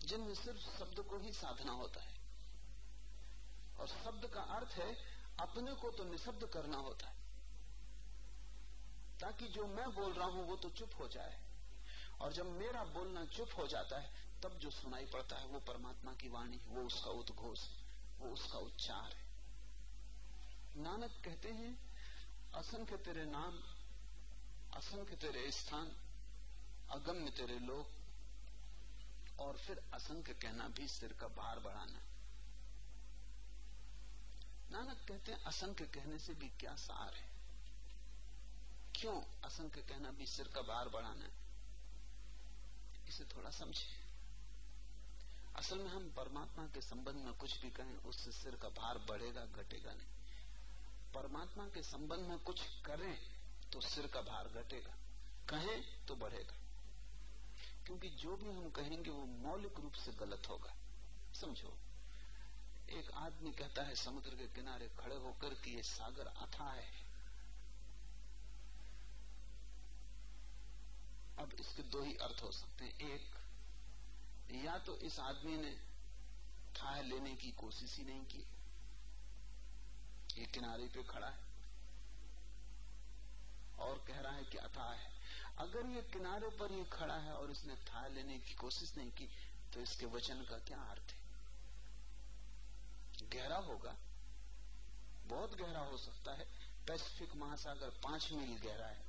जिनमें सिर्फ़ शब्द को ही साधना होता है। और शब्द का अर्थ है, अपने को तो निशब्द करना होता है। ताकि जो मैं बोल रहा हूँ वो तो चुप हो जाए। और जब मेरा बोलना चुप हो जाता है, तब जो सुनाई पड़ता है वो परमात्मा की वाणी, वो उसका उद्घोष, वो उसका उच्चार है। नानक कहते हैं, असंख्य तेरे नाम असंख्य तेरे स्थान अगम्य तेरे लोग, और फिर असंख्य कहना भी सिर का भार बढ़ाना। नानक कहते हैं असंख्य कहने से भी क्या सार है? क्यों असंख्य कहना भी सिर का भार बढ़ाना है? इसे थोड़ा समझे। असल में हम परमात्मा के संबंध में कुछ भी कहें, उससे सिर का भार बढ़ेगा, घटेगा नहीं। परमात्मा के संबंध में कुछ करें तो सिर का भार घटेगा। कहें तो बढ़ेगा। क्योंकि जो भी हम कहेंगे वो मौलिक रूप से गलत होगा। समझो, एक आदमी कहता है, समुद्र के किनारे खड़े होकर कि ये सागर अथा है। अब इसके दो ही अर्थ हो सकते हैं। एक, या तो इस आदमी ने थाह लेने की कोशिश ही नहीं की। ये किनारे पे खड़ा है। और कह रहा है कि अथाह है। अगर ये किनारे पर ही खड़ा है और इसने था लेने की कोशिश नहीं की तो इसके वचन का क्या अर्थ है? गहरा होगा। बहुत गहरा हो सकता है। पैसिफिक महासागर पाँच मील गहरा है।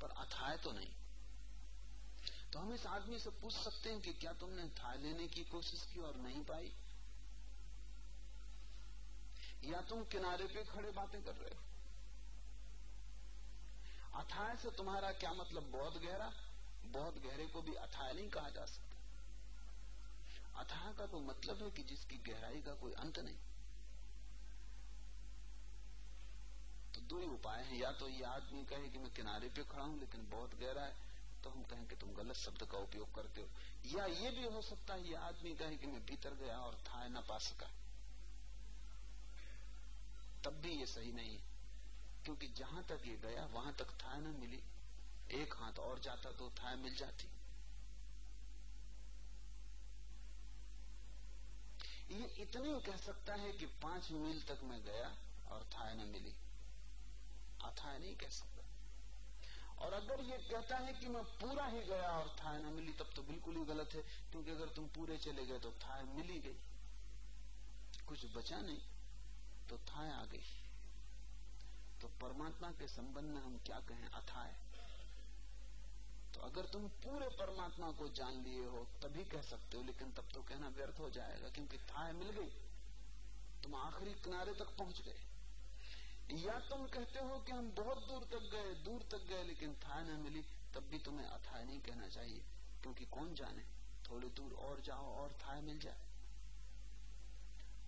पर अथाय तो नहीं। तो हम इस आदमी से पूछ सकते हैं कि क्या तुमने था लेने की कोशिश की और नहीं पाई? या तुम किनारे पे खड़े बातें कर रहे हो? अथाय से तुम्हारा क्या मतलब बहुत गहरा? बहुत गहरे को भी अथाय नहीं कहा जा सकता। अथाह का तो मतलब है कि जिसकी गहराई का कोई अंत नहीं। तो दो ही उपाय हैं। या तो ये आदमी कहे कि मैं किनारे पे खड़ा हूँ, लेकिन बहुत गहरा है तो हम कहें कि तुम गलत शब्द का उपयोग करते हो। या ये भी हो सकता है ये आदमी कहे कि मैं भीतर गया और था न पा सका। तब भी ये सही नहीं क्योंकि जहाँ तक ये गया वहाँ तक थाय न मिली। एक हाथ और जाता तो थाय मिल जाती। ये इतने कह सकता है कि पाँच मील तक मैं गया और थाय न मिली। अथाय नहीं कह सकता। और अगर ये कहता है कि मैं पूरा ही गया और थाय न मिली, तब तो बिल्कुल ही गलत है। क्योंकि अगर तुम पूरे चले गए तो थाय मिली गई। कुछ बचा नहीं। तो थाय आ गई। तो परमात्मा के संबंध में हम क्या कहें? अथाय तो अगर तुम पूरे परमात्मा को जान लिए हो, तभी कह सकते हो, लेकिन तब तो कहना व्यर्थ हो जाएगा, क्योंकि थाय मिल गई। तुम आखिरी किनारे तक पहुँच गए। या तुम कहते हो कि हम बहुत दूर तक गए, दूर तक गए, लेकिन थाय न मिली, तब भी तुम्हें अथाय नहीं कहना चाहिए, क्योंकि कौन जाने? थोड़ी दूर और जाओ और थाय मिल जाए।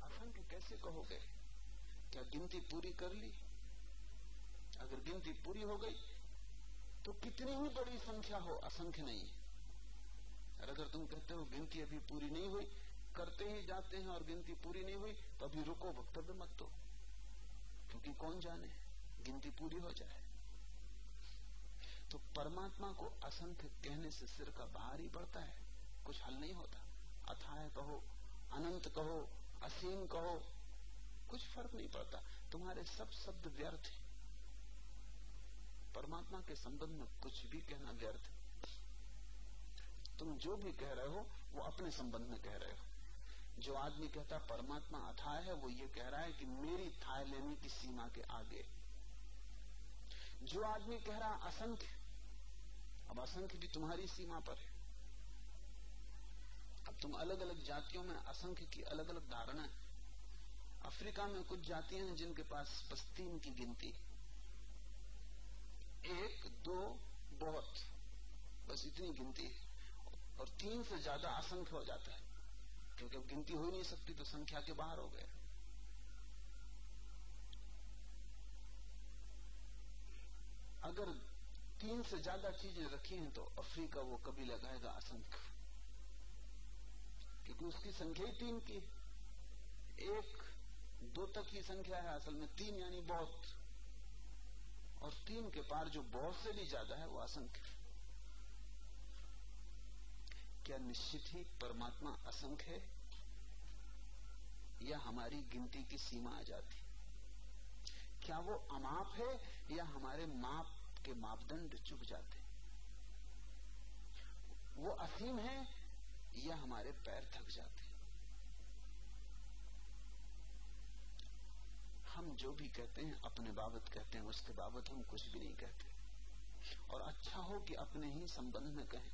असंख्य कैसे कहोगे? क्या गिनती पूरी कर ली? अगर गिनती पूरी हो गई तो कितनी ही बड़ी संख्या हो? असंख्य नहीं। और अगर तुम कहते हो गिनती अभी पूरी नहीं हुई, करते ही जाते हैं और गिनती पूरी नहीं हुई तो अभी रुको, वक्तव्य मत दो। क्योंकि कौन जाने? गिनती पूरी हो जाए। तो परमात्मा को असंख्य कहने से सिर का बाहर ही बढ़ता है। कुछ हल नहीं होता। अथाय कहो, अनंत कहो, असीम कहो कुछ फ़र्क नहीं पड़ता। तुम्हारे सब शब्द व्यर्थ है। परमात्मा के संबंध में कुछ भी कहना व्यर्थ तुम जो भी कह रहे हो, वो अपने संबंध में कह रहे हो। जो आदमी कहता परमात्मा अथाय है, वो ये कह रहा है कि मेरी थाय लेने की सीमा के आगे। जो आदमी कह रहा असंख्य अब असंख्य भी तुम्हारी सीमा पर है। अब तुम अलग अलग जातियों में असंख्य की अलग अलग धारणा है। अफ्रीका में कुछ जातियाँ हैं जिनके पास बस तीन की गिनती एक, दो, बहुत। बस इतनी गिनती है। और तीन से ज़्यादा असंख्य हो जाता है। क्योंकि अब गिनती हो ही नहीं सकती तो संख्या के बाहर हो गए। अगर तीन से ज़्यादा चीज़ें रखी हैं तो अफ्रीका वो कभी लगाएगा असंख्य। क्योंकि उसकी संख्या ही तीन की एक दो तक की संख्या है असल में, तीन यानी बहुत। और तीन के पार जो बहुत से भी ज़्यादा है, वो असंख्य क्या निश्चित ही परमात्मा असंख्य है? या हमारी गिनती की सीमा आ जाती क्या वो अमाप है, या हमारे माप के मापदंड चुक जाते वो असीम है, या हमारे पैर थक जाते हम जो भी कहते हैं, अपने बाबत कहते हैं, उसके बाबत हम कुछ भी नहीं कहते। और अच्छा हो कि अपने ही संबंध में कहें,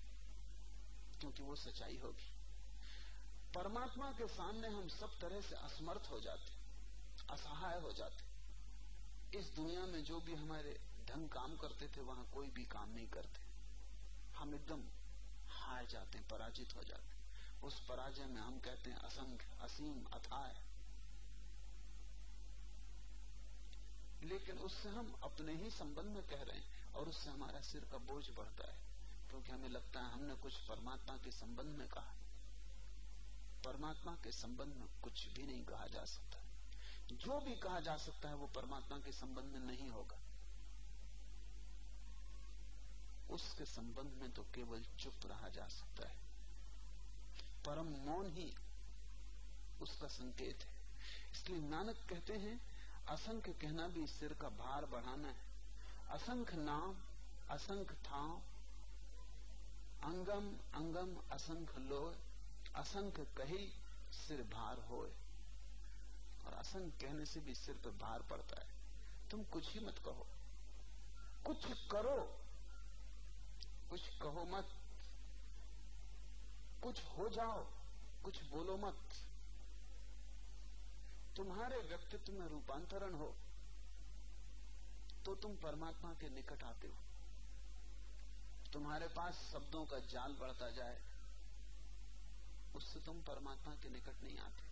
क्योंकि वो सच्चाई होगी। परमात्मा के सामने हम सब तरह से असमर्थ हो जाते असहाय हो जाते इस दुनिया में जो भी हमारे ढंग काम करते थे, वहाँ कोई भी काम नहीं करते। हम एकदम हार जाते पराजित हो जाते उस पराजय में हम कहते हैं, असंख्य, असीम अथाय लेकिन उससे हम अपने ही संबंध में कह रहे हैं और उससे हमारा सिर का बोझ बढ़ता है, क्योंकि हमें लगता है हमने कुछ परमात्मा के संबंध में कहा। परमात्मा के संबंध में कुछ भी नहीं कहा जा सकता। जो भी कहा जा सकता है वो परमात्मा के संबंध में नहीं होगा। उसके संबंध में तो केवल चुप रहा जा सकता है। परम मौन ही उसका संकेत है। इसलिए नानक कहते हैं असंख्य कहना भी सिर का भार बढ़ाना है। असंख्य नाम, असंख्य थाव अंगम अंगम, असंख्य लोय, असंख्य कही सिर भार होए और असंख्य कहने से भी सिर पर भार पड़ता है। तुम कुछ ही मत कहो। कुछ करो। कुछ कहो मत। कुछ हो जाओ। कुछ बोलो मत। तुम्हारे व्यक्तित्व में रूपांतरण हो तो तुम परमात्मा के निकट आते हो। तुम्हारे पास शब्दों का जाल बढ़ता जाए, उससे तुम परमात्मा के निकट नहीं आते।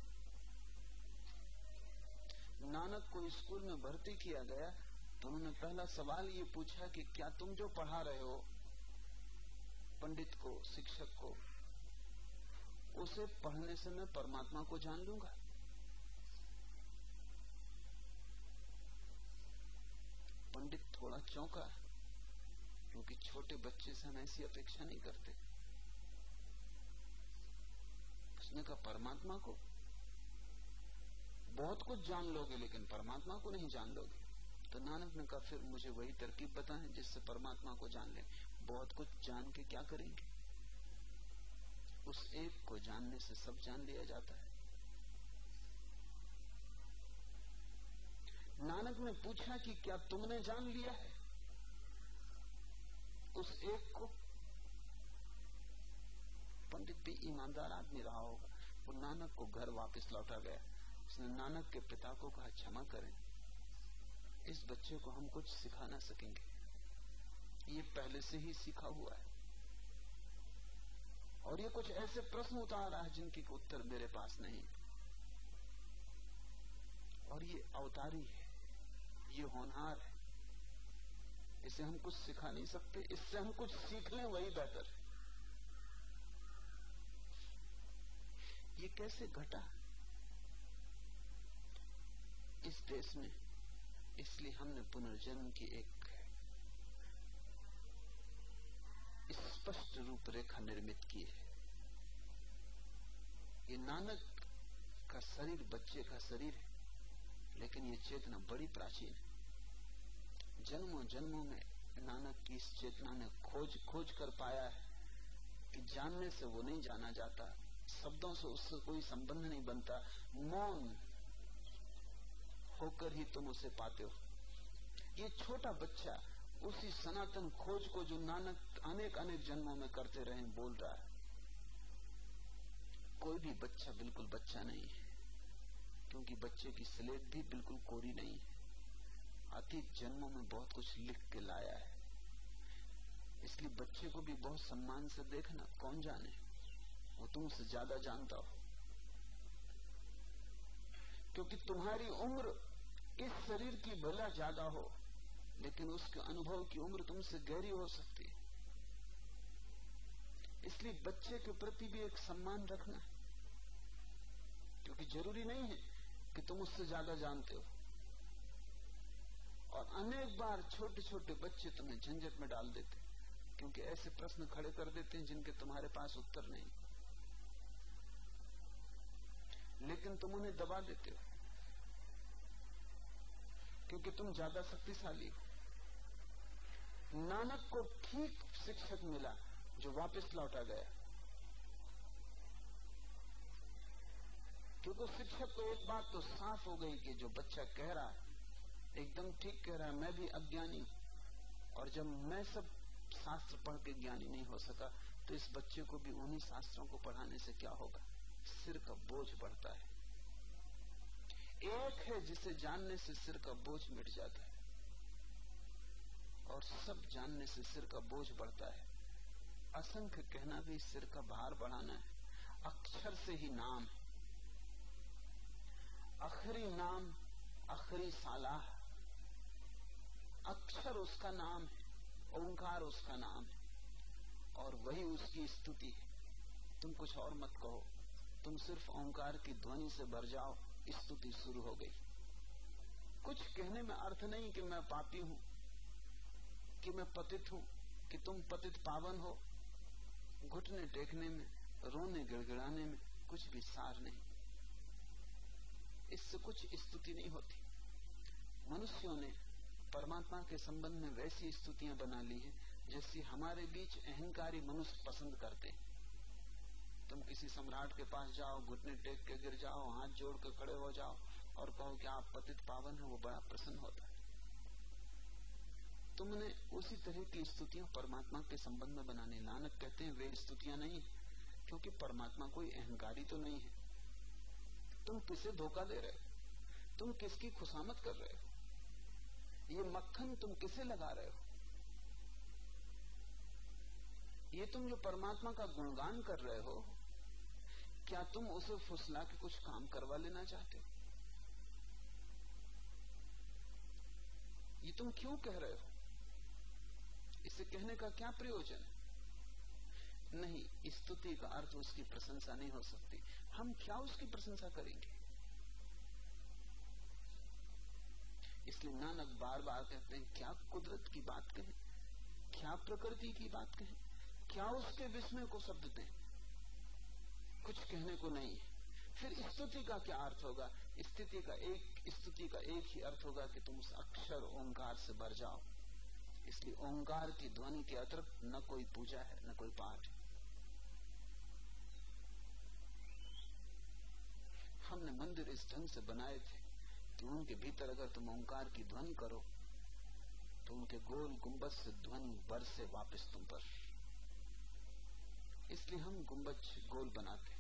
नानक को स्कूल में भर्ती किया गया तो उन्होंने पहला सवाल ये पूछा कि क्या तुम जो पढ़ा रहे हो, पंडित को, शिक्षक को, उसे पढ़ने से मैं परमात्मा को जान लूँगा? पंडित थोड़ा चौंका क्योंकि छोटे बच्चे से हम ऐसी अपेक्षा नहीं करते। उसने कहा, परमात्मा को? बहुत कुछ जान लोगे, लेकिन परमात्मा को नहीं जान लोगे। तो नानक ने कहा, फिर मुझे वही तरकीब बताएँ जिससे परमात्मा को जान ले। बहुत कुछ जान के क्या करेंगे? उस एक को जानने से सब जान लिया जाता है। नानक ने पूछा कि क्या तुमने जान लिया है? उस एक को पंडित भी ईमानदार आदमी रहा होगा। वो नानक को घर वापस लौटा गया। उसने नानक के पिता को कहा, क्षमा करें। इस बच्चे को हम कुछ सिखा ना सकेंगे। ये पहले से ही सीखा हुआ है। और ये कुछ ऐसे प्रश्न उतार रहा है जिनके उत्तर मेरे पास नहीं और ये अवतारी है। ये होनहार है। इसे हम कुछ सिखा नहीं सकते, इससे हम कुछ सीख लें वही बेहतर है। ये कैसे घटा? इस देश में इसलिए हमने पुनर्जन्म की एक स्पष्ट रूपरेखा निर्मित की है। ये नानक का शरीर बच्चे का शरीर है, लेकिन ये चेतना बड़ी प्राचीन है। जन्मों जन्मों में नानक की इस चेतना ने खोज खोज कर पाया है कि जानने से वो नहीं जाना जाता, शब्दों से उससे कोई संबंध नहीं बनता, मौन होकर ही तुम उसे पाते हो। ये छोटा बच्चा उसी सनातन खोज को जो नानक अनेक अनेक जन्मों में करते रहे, बोल रहा है। कोई भी बच्चा बिल्कुल बच्चा नहीं है, क्योंकि बच्चे की स्लेट भी बिल्कुल कोरी नहीं है। अतीत जन्मों में बहुत कुछ लिख के लाया है। इसलिए बच्चे को भी बहुत सम्मान से देखना, कौन जाने? वो तुमसे ज़्यादा जानता हो। क्योंकि तुम्हारी उम्र इस शरीर की भला ज़्यादा हो, लेकिन उसके अनुभव की उम्र तुमसे गहरी हो सकती है। इसलिए बच्चे के प्रति भी एक सम्मान रखना, क्योंकि ज़रूरी नहीं है कि तुम उससे ज़्यादा जानते हो। और अनेक बार छोटे छोटे बच्चे तुम्हें झंझट में डाल देते क्योंकि ऐसे प्रश्न खड़े कर देते हैं जिनके तुम्हारे पास उत्तर नहीं। लेकिन तुम उन्हें दबा देते हो, क्योंकि तुम ज़्यादा शक्तिशाली हो। नानक को ठीक शिक्षक मिला, जो वापस लौटा गया। क्योंकि शिक्षक को एक बात तो साफ़ हो गई कि जो बच्चा कह रहा है एकदम ठीक कह रहा है, मैं भी अज्ञानी और जब मैं सब शास्त्र पढ़ के ज्ञानी नहीं हो सका तो इस बच्चे को भी उन्हीं शास्त्रों को पढ़ाने से क्या होगा? सिर का बोझ बढ़ता है। एक है जिसे जानने से सिर का बोझ मिट जाता है। और सब जानने से सिर का बोझ बढ़ता है। असंख्य कहना भी सिर का भार बढ़ाना है। अक्षर से ही नाम है। आखिरी नाम, आखिरी सालाह। अक्षर उसका नाम है, ओंकार उसका नाम है, और वही उसकी स्तुति है। तुम कुछ और मत कहो, तुम सिर्फ़ ओंकार की ध्वनि से भर जाओ, स्तुति शुरू हो गई। कुछ कहने में अर्थ नहीं कि मैं पापी हूँ, कि मैं पतित हूँ, कि तुम पतित पावन हो। घुटने टेकने में, रोने गिड़गिड़ाने में कुछ भी सार नहीं। इससे कुछ स्तुति नहीं होती। मनुष्यों ने परमात्मा के संबंध में वैसी स्तुतियाँ बना ली है, जैसी हमारे बीच अहंकारी मनुष्य पसंद करते तुम किसी सम्राट के पास जाओ, घुटने टेक के गिर जाओ, हाथ जोड़ के खड़े हो जाओ और कहो कि आप पतित पावन है, वो बड़ा प्रसन्न होता है। तुमने उसी तरह की स्तुतियाँ परमात्मा के संबंध में बनाने, नानक कहते हैं, वे स्तुतियाँ नहीं क्योंकि परमात्मा कोई अहंकारी तो नहीं है। तुम किसे धोखा दे रहे हो? तुम किसकी खुशामत कर रहे हो? ये मक्खन तुम किसे लगा रहे हो? ये तुम जो परमात्मा का गुणगान कर रहे हो, क्या तुम उसे फुसला के कुछ काम करवा लेना चाहते हो? ये तुम क्यों कह रहे हो? इसे कहने का क्या प्रयोजन नहीं स्तुति का अर्थ उसकी प्रशंसा नहीं हो सकती। हम क्या उसकी प्रशंसा करेंगे? इसलिए नानक बार बार कहते हैं, क्या कुदरत की बात कहे? क्या प्रकृति की बात कहे? क्या उसके विस्मय को शब्द दें? कुछ कहने को नहीं फिर स्तुति का क्या अर्थ होगा? स्थिति का एक, स्तुति का एक ही अर्थ होगा कि तुम उस अक्षर ओंकार से भर जाओ। इसलिए ओंकार की ध्वनि के अतिरिक्त न कोई पूजा है, न कोई पाठ है। हमने मंदिर इस ढंग से बनाए थे कि उनके भीतर अगर तुम ओंकार की ध्वनि करो तो उनके गोल गुंबज से ध्वनि बरसे वापस तुम पर। इसलिए हम गुंबज गोल बनाते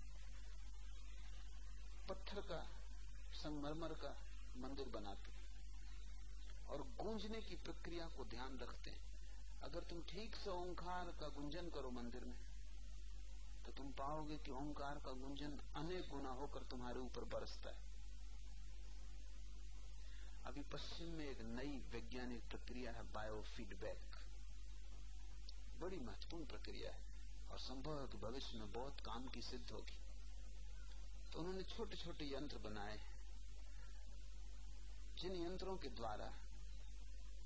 पत्थर का, संगमरमर का मंदिर बनाते और गूंजने की प्रक्रिया को ध्यान रखते हैं। अगर तुम ठीक से ओंकार का गुंजन करो मंदिर में तो तुम पाओगे कि ओंकार का गुंजन अनेक गुना होकर तुम्हारे ऊपर बरसता है। अभी पश्चिम में एक नई वैज्ञानिक प्रक्रिया है बायोफीडबैक बड़ी महत्वपूर्ण प्रक्रिया है और संभव है कि भविष्य में बहुत काम की सिद्ध होगी। तो उन्होंने छोटे छोटे यंत्र बनाए जिन यंत्रों के द्वारा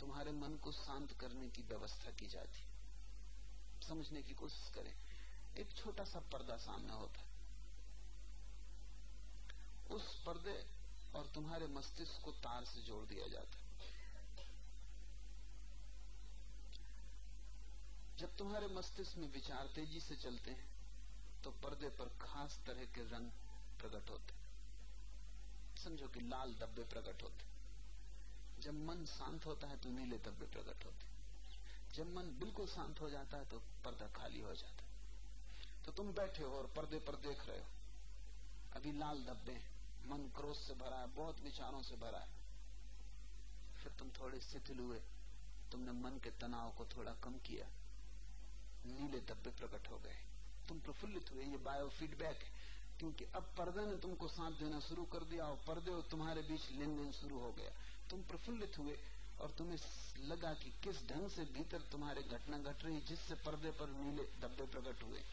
तुम्हारे मन को शांत करने की व्यवस्था की जाती समझने की कोशिश करें। एक छोटा सा पर्दा सामने होता है। उस पर्दे और तुम्हारे मस्तिष्क को तार से जोड़ दिया जाता जब तुम्हारे मस्तिष्क में विचार तेज़ी से चलते हैं तो पर्दे पर खास तरह के रंग प्रकट होते समझो कि लाल डब्बे प्रकट होते जब मन शांत होता है तो नीले धब्बे प्रकट होते जब मन बिल्कुल शांत हो जाता है तो पर्दा खाली हो जाता है। तो तुम बैठे हो और पर्दे पर देख रहे हो। अभी लाल धब्बे मन क्रोध से भरा है, बहुत विचारों से भरा है। फिर तुम थोड़े शिथिल हुए, तुमने मन के तनाव को थोड़ा कम किया। नीले धब्बे प्रकट हो गए। तुम प्रफुल्लित हुए, ये बायो फीडबैक है। क्योंकि अब पर्दे ने तुमको साथ देना शुरू कर दिया और पर्दे और तुम्हारे बीच लेन देन शुरू हो गया। तुम प्रफुल्लित हुए और तुम्हें लगा कि किस ढंग से भीतर तुम्हारे घटना घट गट रही जिससे पर्दे पर नीले धब्बे प्रकट हुए।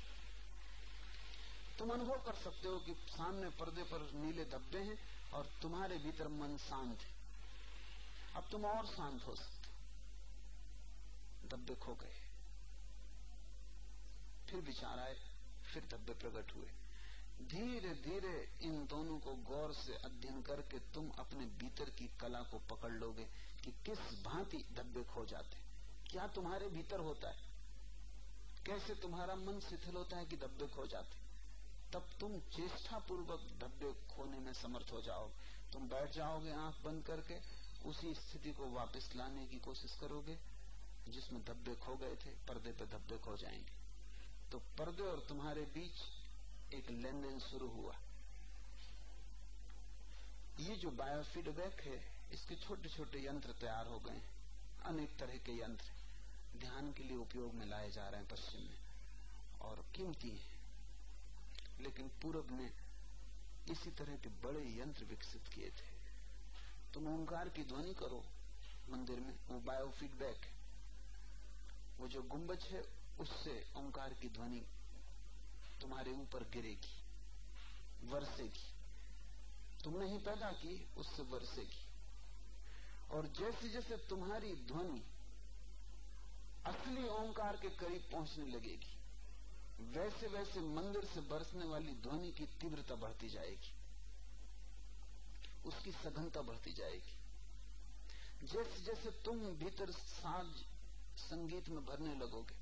तुम अनुभव कर सकते हो कि सामने पर्दे पर नीले धब्बे हैं और तुम्हारे भीतर मन शांत है। अब तुम और शांत हो सकते धब्बे खो गए। फिर विचार आए, फिर धब्बे प्रकट हुए। धीरे धीरे इन दोनों को गौर से अध्ययन करके तुम अपने भीतर की कला को पकड़ लोगे कि किस भांति धब्बे खो जाते क्या तुम्हारे भीतर होता है? कैसे तुम्हारा मन शिथिल होता है कि धब्बे खो जाते तब तुम चेष्टा पूर्वक धब्बे खोने में समर्थ हो जाओ तुम बैठ जाओगे आँख बंद करके, उसी स्थिति को वापस लाने की कोशिश करोगे, जिसमें धब्बे खो गए थे, पर्दे पे धब्बे खो जाएँगे। तो पर्दे और तुम्हारे बीच एक लेन देन शुरू हुआ। ये जो बायोफीडबैक है, इसके छोटे छोटे यंत्र तैयार हो गए अनेक तरह के यंत्र ध्यान के लिए उपयोग में लाए जा रहे हैं पश्चिम में, और कीमती है। लेकिन पूरब ने इसी तरह के बड़े यंत्र विकसित किए थे। तुम ओंकार की ध्वनि करो मंदिर में, वो बायोफीडबैक है। वो जो गुंबज है, उससे ओंकार की ध्वनि तुम्हारे ऊपर गिरेगी वर्षेगी तुमने ही पैदा की, उससे वर्षेगी और जैसे जैसे तुम्हारी ध्वनि असली ओंकार के करीब पहुँचने लगेगी वैसे वैसे मंदिर से बरसने वाली ध्वनि की तीव्रता बढ़ती जाएगी। उसकी सघनता बढ़ती जाएगी। जैसे जैसे तुम भीतर साज संगीत में भरने लगोगे,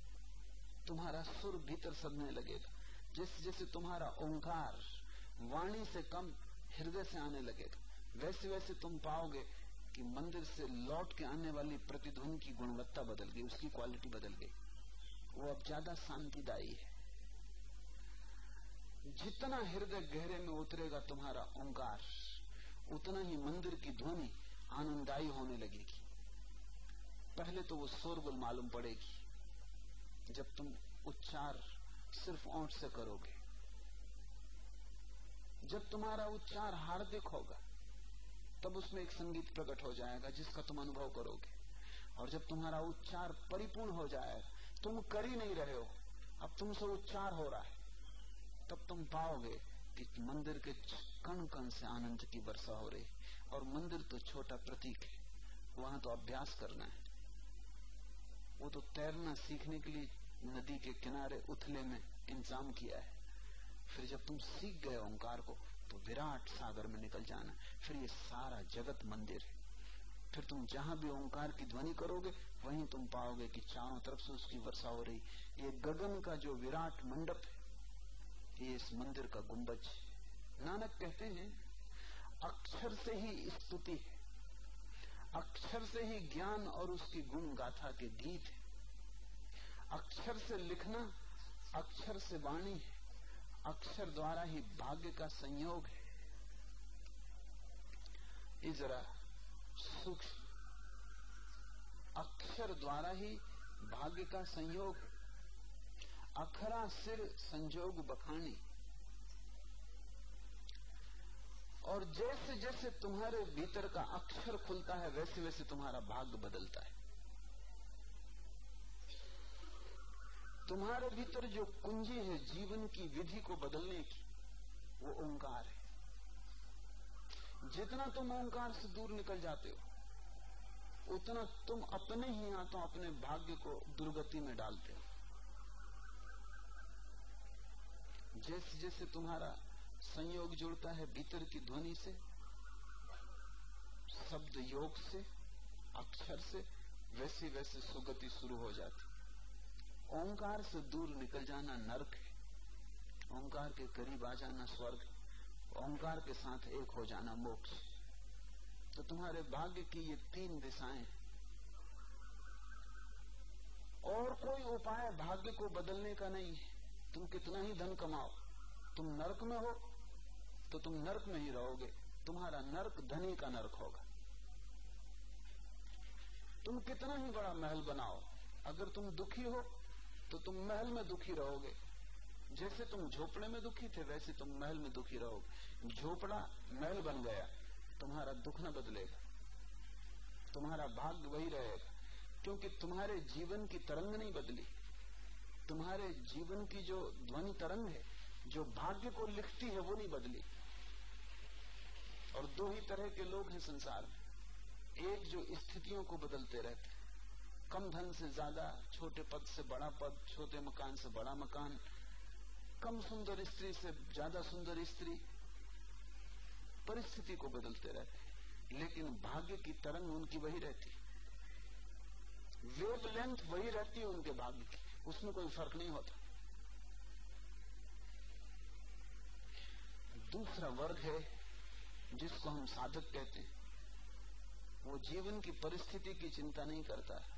तुम्हारा सुर भीतर सदने लगेगा। जैसे जैसे तुम्हारा ओंकार वाणी से कम हृदय से आने लगेगा, वैसे वैसे तुम पाओगे कि मंदिर से लौट के आने वाली प्रतिध्वनि की गुणवत्ता बदल गई, उसकी क्वालिटी बदल गई। वो अब ज़्यादा शांतिदायी है। जितना हृदय गहरे में उतरेगा तुम्हारा ओंकार, उतना ही मंदिर की ध्वनि आनंददायी होने लगेगी। पहले तो वो शोरगुल मालूम पड़ेगी, जब तुम उच्चार सिर्फ़ ओंठ से करोगे। जब तुम्हारा उच्चार हार्दिक होगा, तब उसमें एक संगीत प्रकट हो जाएगा, जिसका तुम अनुभव करोगे। और जब तुम्हारा उच्चार परिपूर्ण हो जाएगा तुम कर ही नहीं रहे हो, अब तुमसे उच्चार हो रहा है। तब तुम पाओगे कि मंदिर के कण कण से आनंद की वर्षा हो रही और मंदिर तो छोटा प्रतीक है। वहाँ तो अभ्यास करना है। वो तो तैरना सीखने के लिए नदी के किनारे उथले में इंतज़ाम किया है। फिर जब तुम सीख गए ओंकार को तो विराट सागर में निकल जाना। फिर ये सारा जगत मंदिर है। फिर तुम जहाँ भी ओंकार की ध्वनि करोगे, वहीं तुम पाओगे कि चारों तरफ़ से उसकी वर्षा हो रही ये गगन का जो विराट मंडप है ये इस मंदिर का गुंबज। नानक कहते हैं, अक्षर से ही स्तुति है। अक्षर से ही ज्ञान और उसकी गुण गाथा के गीत है। अक्षर से लिखना, अक्षर से वाणी है। अक्षर द्वारा ही भाग्य का संयोग है। ये जरा सूक्ष्म। अक्षर द्वारा ही भाग्य का संयोग अखरा सिर संजोग बखानी। और जैसे जैसे तुम्हारे भीतर का अक्षर खुलता है, वैसे वैसे तुम्हारा भाग्य बदलता है। तुम्हारे भीतर जो कुंजी है, जीवन की विधि को बदलने की, वो ओंकार है। जितना तुम ओंकार से दूर निकल जाते हो, उतना तुम अपने ही हाथों अपने भाग्य को दुर्गति में डालते हो। जैसे जैसे तुम्हारा संयोग जुड़ता है भीतर की ध्वनि से, शब्द योग से, अक्षर से, वैसे वैसे सुगति शुरू हो जाती। ओंकार से दूर निकल जाना नरक है। ओंकार के करीब आ जाना स्वर्ग ओंकार के साथ एक हो जाना मोक्ष। तो तुम्हारे भाग्य की ये तीन दिशाएँ और कोई उपाय भाग्य को बदलने का नहीं है। तुम कितना ही धन कमाओ, तुम नरक में हो तो तुम नरक में ही रहोगे। तुम्हारा नरक धनी का नरक होगा। तुम कितना ही बड़ा महल बनाओ, अगर तुम दुखी हो तो तुम महल में दुखी रहोगे। जैसे तुम झोपड़े में दुखी थे, वैसे तुम महल में दुखी रहोगे। झोपड़ा महल बन गया, तुम्हारा दुख न बदलेगा। तुम्हारा भाग्य वही रहेगा, क्योंकि तुम्हारे जीवन की तरंग नहीं बदली। तुम्हारे जीवन की जो ध्वनि तरंग है, जो भाग्य को लिखती है, वो नहीं बदली। और दो ही तरह के लोग हैं संसार में। एक जो स्थितियों को बदलते रहते कम धन से ज़्यादा, छोटे पद से बड़ा पद, छोटे मकान से बड़ा मकान, कम सुंदर स्त्री से ज़्यादा सुंदर स्त्री, परिस्थिति को बदलते रहते लेकिन भाग्य की तरंग उनकी वही रहती वेव लेंथ वही रहती है उनके भाग्य की। उसमें कोई फ़र्क नहीं होता। दूसरा वर्ग है जिसको हम साधक कहते हैं। वो जीवन की परिस्थिति की चिंता नहीं करता। है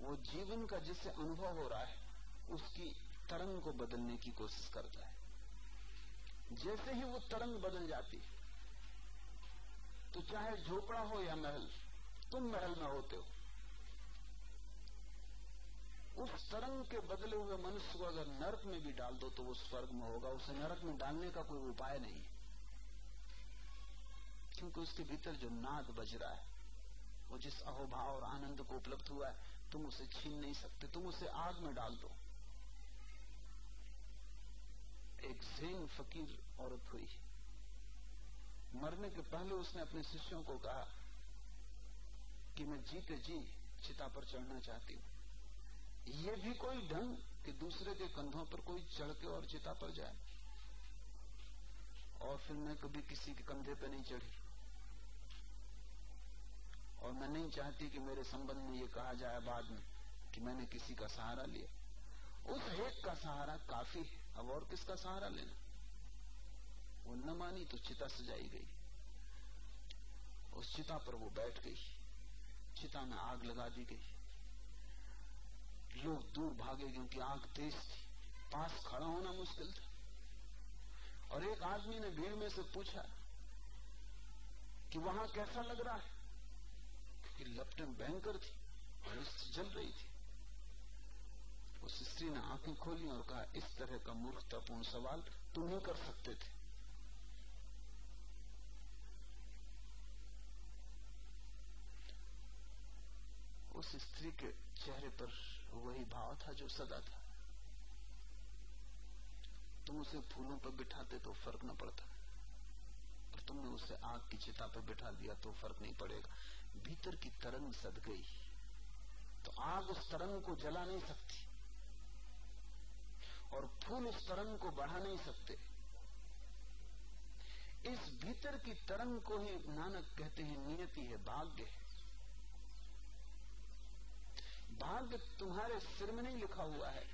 वो जीवन का जिससे अनुभव हो रहा है, उसकी तरंग को बदलने की कोशिश करता है। जैसे ही वो तरंग बदल जाती है तो चाहे झोपड़ा हो या महल, तुम महल में होते हो। उस तरंग के बदले हुए मनुष्य को अगर नरक में भी डाल दो तो वो स्वर्ग में होगा। उसे नरक में डालने का कोई उपाय नहीं। क्योंकि उसके भीतर जो नाद बज रहा है, वो जिस अहोभाव और आनंद को उपलब्ध हुआ है, तुम उसे छीन नहीं सकते। तुम उसे आग में डाल दो। एक जैन फकीर औरत हुई। मरने के पहले उसने अपने शिष्यों को कहा कि मैं जीते जी चिता पर चढ़ना चाहती हूँ। ये भी कोई ढंग कि दूसरे के कंधों पर कोई चढ़ के और चिता पर जाए और फिर मैं कभी किसी के कंधे पर नहीं चढ़ी। और मैं नहीं चाहती कि मेरे संबंध में ये कहा जाए बाद में कि मैंने किसी का सहारा लिया। उस एक का सहारा काफ़ी है। अब और किसका सहारा लेना? वो न मानी तो चिता सजाई गई। उस चिता पर वो बैठ गई। चिता में आग लगा दी गई। लोग दूर भागे क्योंकि आग तेज थी। पास खड़ा होना मुश्किल था। और एक आदमी ने भीड़ में से पूछा कि वहाँ कैसा लग रहा है? कि लपटें भयंकर थी और जल रही थी। उस स्त्री ने आँखें खोली और कहा, इस तरह का मूर्खतापूर्ण सवाल तुम ही कर सकते थे। उस स्त्री के चेहरे पर वही भाव था जो सदा था। तुम उसे फूलों पर बिठाते तो फ़र्क न पड़ता। और तुमने उसे आग की चिता पर बिठा दिया तो फ़र्क नहीं पड़ेगा। भीतर की तरंग सद गई। तो आग उस तरंग को जला नहीं सकती। और फूल उस तरंग को बढ़ा नहीं सकते। इस भीतर की तरंग को ही नानक कहते हैं नियति है भाग्य। है भाग्य तुम्हारे सिर में नहीं लिखा हुआ है।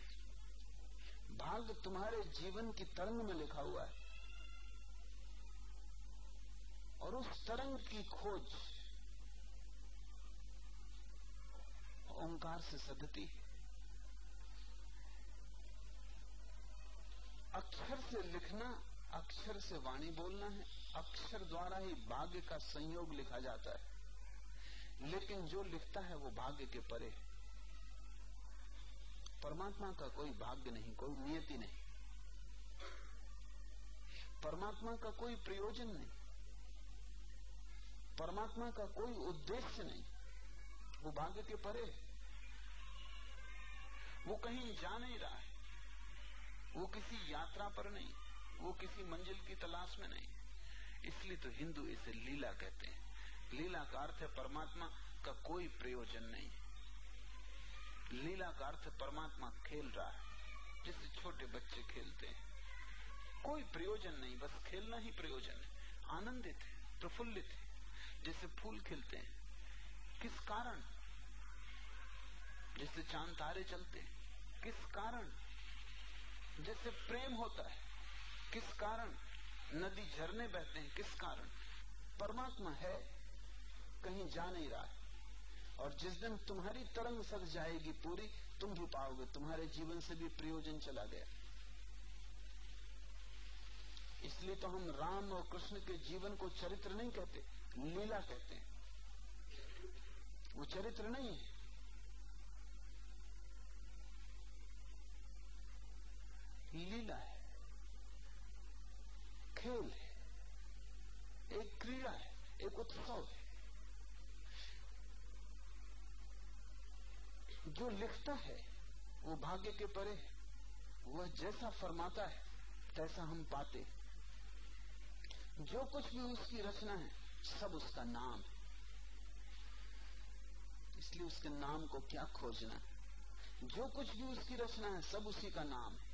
भाग्य तुम्हारे जीवन की तरंग में लिखा हुआ है। और उस तरंग की खोज ओंकार से सदती अक्षर से लिखना, अक्षर से वाणी बोलना है। अक्षर द्वारा ही भाग्य का संयोग लिखा जाता है। लेकिन जो लिखता है वो भाग्य के परे है। परमात्मा का कोई भाग्य नहीं, कोई नियति नहीं। परमात्मा का कोई प्रयोजन नहीं। परमात्मा का कोई उद्देश्य नहीं। वो भाग्य के परे वो कहीं जा नहीं रहा है। वो किसी यात्रा पर नहीं, वो किसी मंजिल की तलाश में नहीं। इसलिए तो हिंदू इसे लीला कहते हैं। लीला का अर्थ है परमात्मा का कोई प्रयोजन नहीं। लीला का अर्थ परमात्मा खेल रहा है, जिससे छोटे बच्चे खेलते हैं। कोई प्रयोजन नहीं, बस खेलना ही प्रयोजन है। आनंदित है, प्रफुल्लित है, जैसे फूल खिलते हैं। किस कारण? जैसे चाँद तारे चलते हैं। किस कारण? जैसे प्रेम होता है। किस कारण? नदी झरने बहते हैं। किस कारण? परमात्मा है, कहीं जा नहीं रहा है। और जिस दिन तुम्हारी तरंग सज जाएगी पूरी, तुम भी पाओगे, तुम्हारे जीवन से भी प्रयोजन चला गया। इसलिए तो हम राम और कृष्ण के जीवन को चरित्र नहीं कहते, लीला कहते हैं। वो चरित्र नहीं है। लीला है, खेल है, एक क्रीड़ा है, एक उत्सव है। जो लिखता है, वो भाग्य के परे है। वह जैसा फरमाता है, तैसा हम पाते जो कुछ भी उसकी रचना है, सब उसका नाम है। इसलिए उसके नाम को क्या खोजना है? जो कुछ भी उसकी रचना है, सब उसी का नाम है।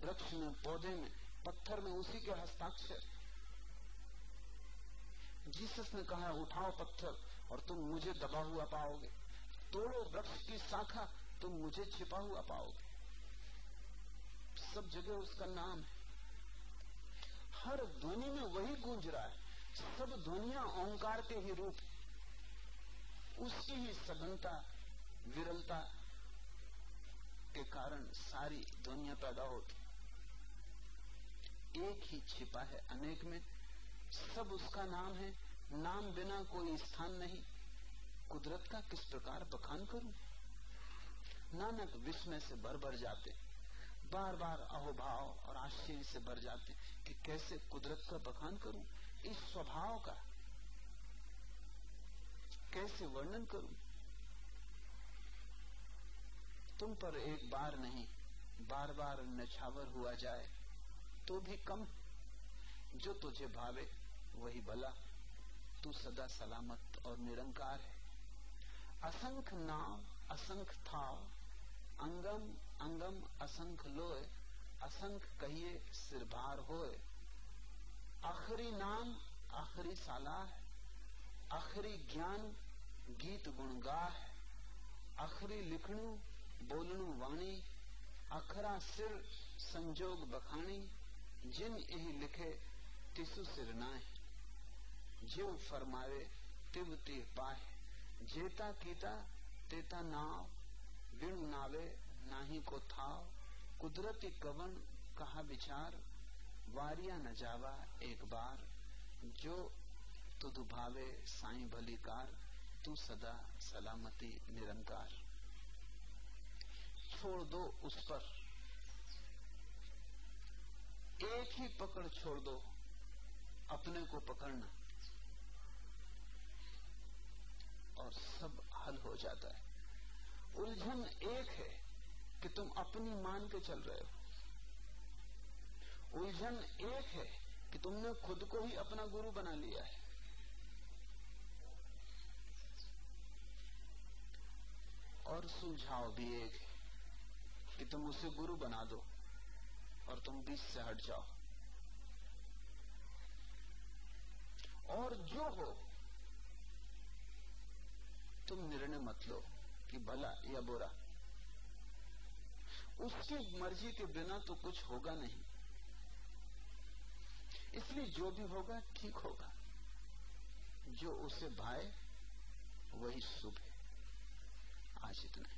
वृक्ष में, पौधे में, पत्थर में, उसी के हस्ताक्षर। जीसस ने कहा, उठाओ पत्थर और तुम मुझे दबा हुआ पाओगे। तोड़ो वृक्ष की शाखा, तुम मुझे छिपा हुआ पाओगे सब जगह उसका नाम है। हर ध्वनि में वही गूंज रहा है, सब ध्वनिया ओंकार के ही रूप उसकी ही सघनता, विरलता के कारण सारी ध्वनिया पैदा होती एक ही छिपा है अनेक में, सब उसका नाम है, नाम बिना कोई स्थान नहीं। कुदरत का किस प्रकार बखान करूँ? नानक विस्मय से भर भर जाते बार बार अहोभाव और आश्चर्य से भर जाते कि कैसे कुदरत का बखान करूँ? इस स्वभाव का। कैसे वर्णन करूँ? तुम पर एक बार नहीं बार बार नछावर हुआ जाए तो भी कम। जो तुझे भावे, वही भला। तू सदा सलामत और निरंकार है। असंख नाम असंख था अंगम अंगम, असंख लोय, असंख कहिए सिर भार होए आखिरी नाम, आखिरी सालाह आखिरी ज्ञान, गीत गुण गाह आखिरी लिखणु, बोलणु वाणी अखरा सिर, संजोग बखानी, जिन यही लिखे, तिसु सिर नाय जीव फरमावे तिव ते पाए जेता कीता, तेता नाव, बिन नावे, नाही को थाव। कुदरती कवन कहा विचार, वारिया न जावा एक बार। जो तुद भावे साई भलीकार, तू सदा सलामती निरंकार। छोड़ दो उस पर। एक ही पकड़ छोड़ दो, अपने को पकड़ना। और सब हल हो जाता है। उलझन एक है कि तुम अपनी मान के चल रहे हो। उलझन एक है कि तुमने खुद को ही अपना गुरु बना लिया है। और सुलझाव भी एक है कि तुम उसे गुरु बना दो और तुम बीच से हट जाओ। और जो हो तुम निर्णय मत लो कि भला या बुरा। उसकी मर्ज़ी के बिना तो कुछ होगा नहीं। इसलिए जो भी होगा, ठीक होगा। जो उसे भाए, वही शुभ है। आज इतना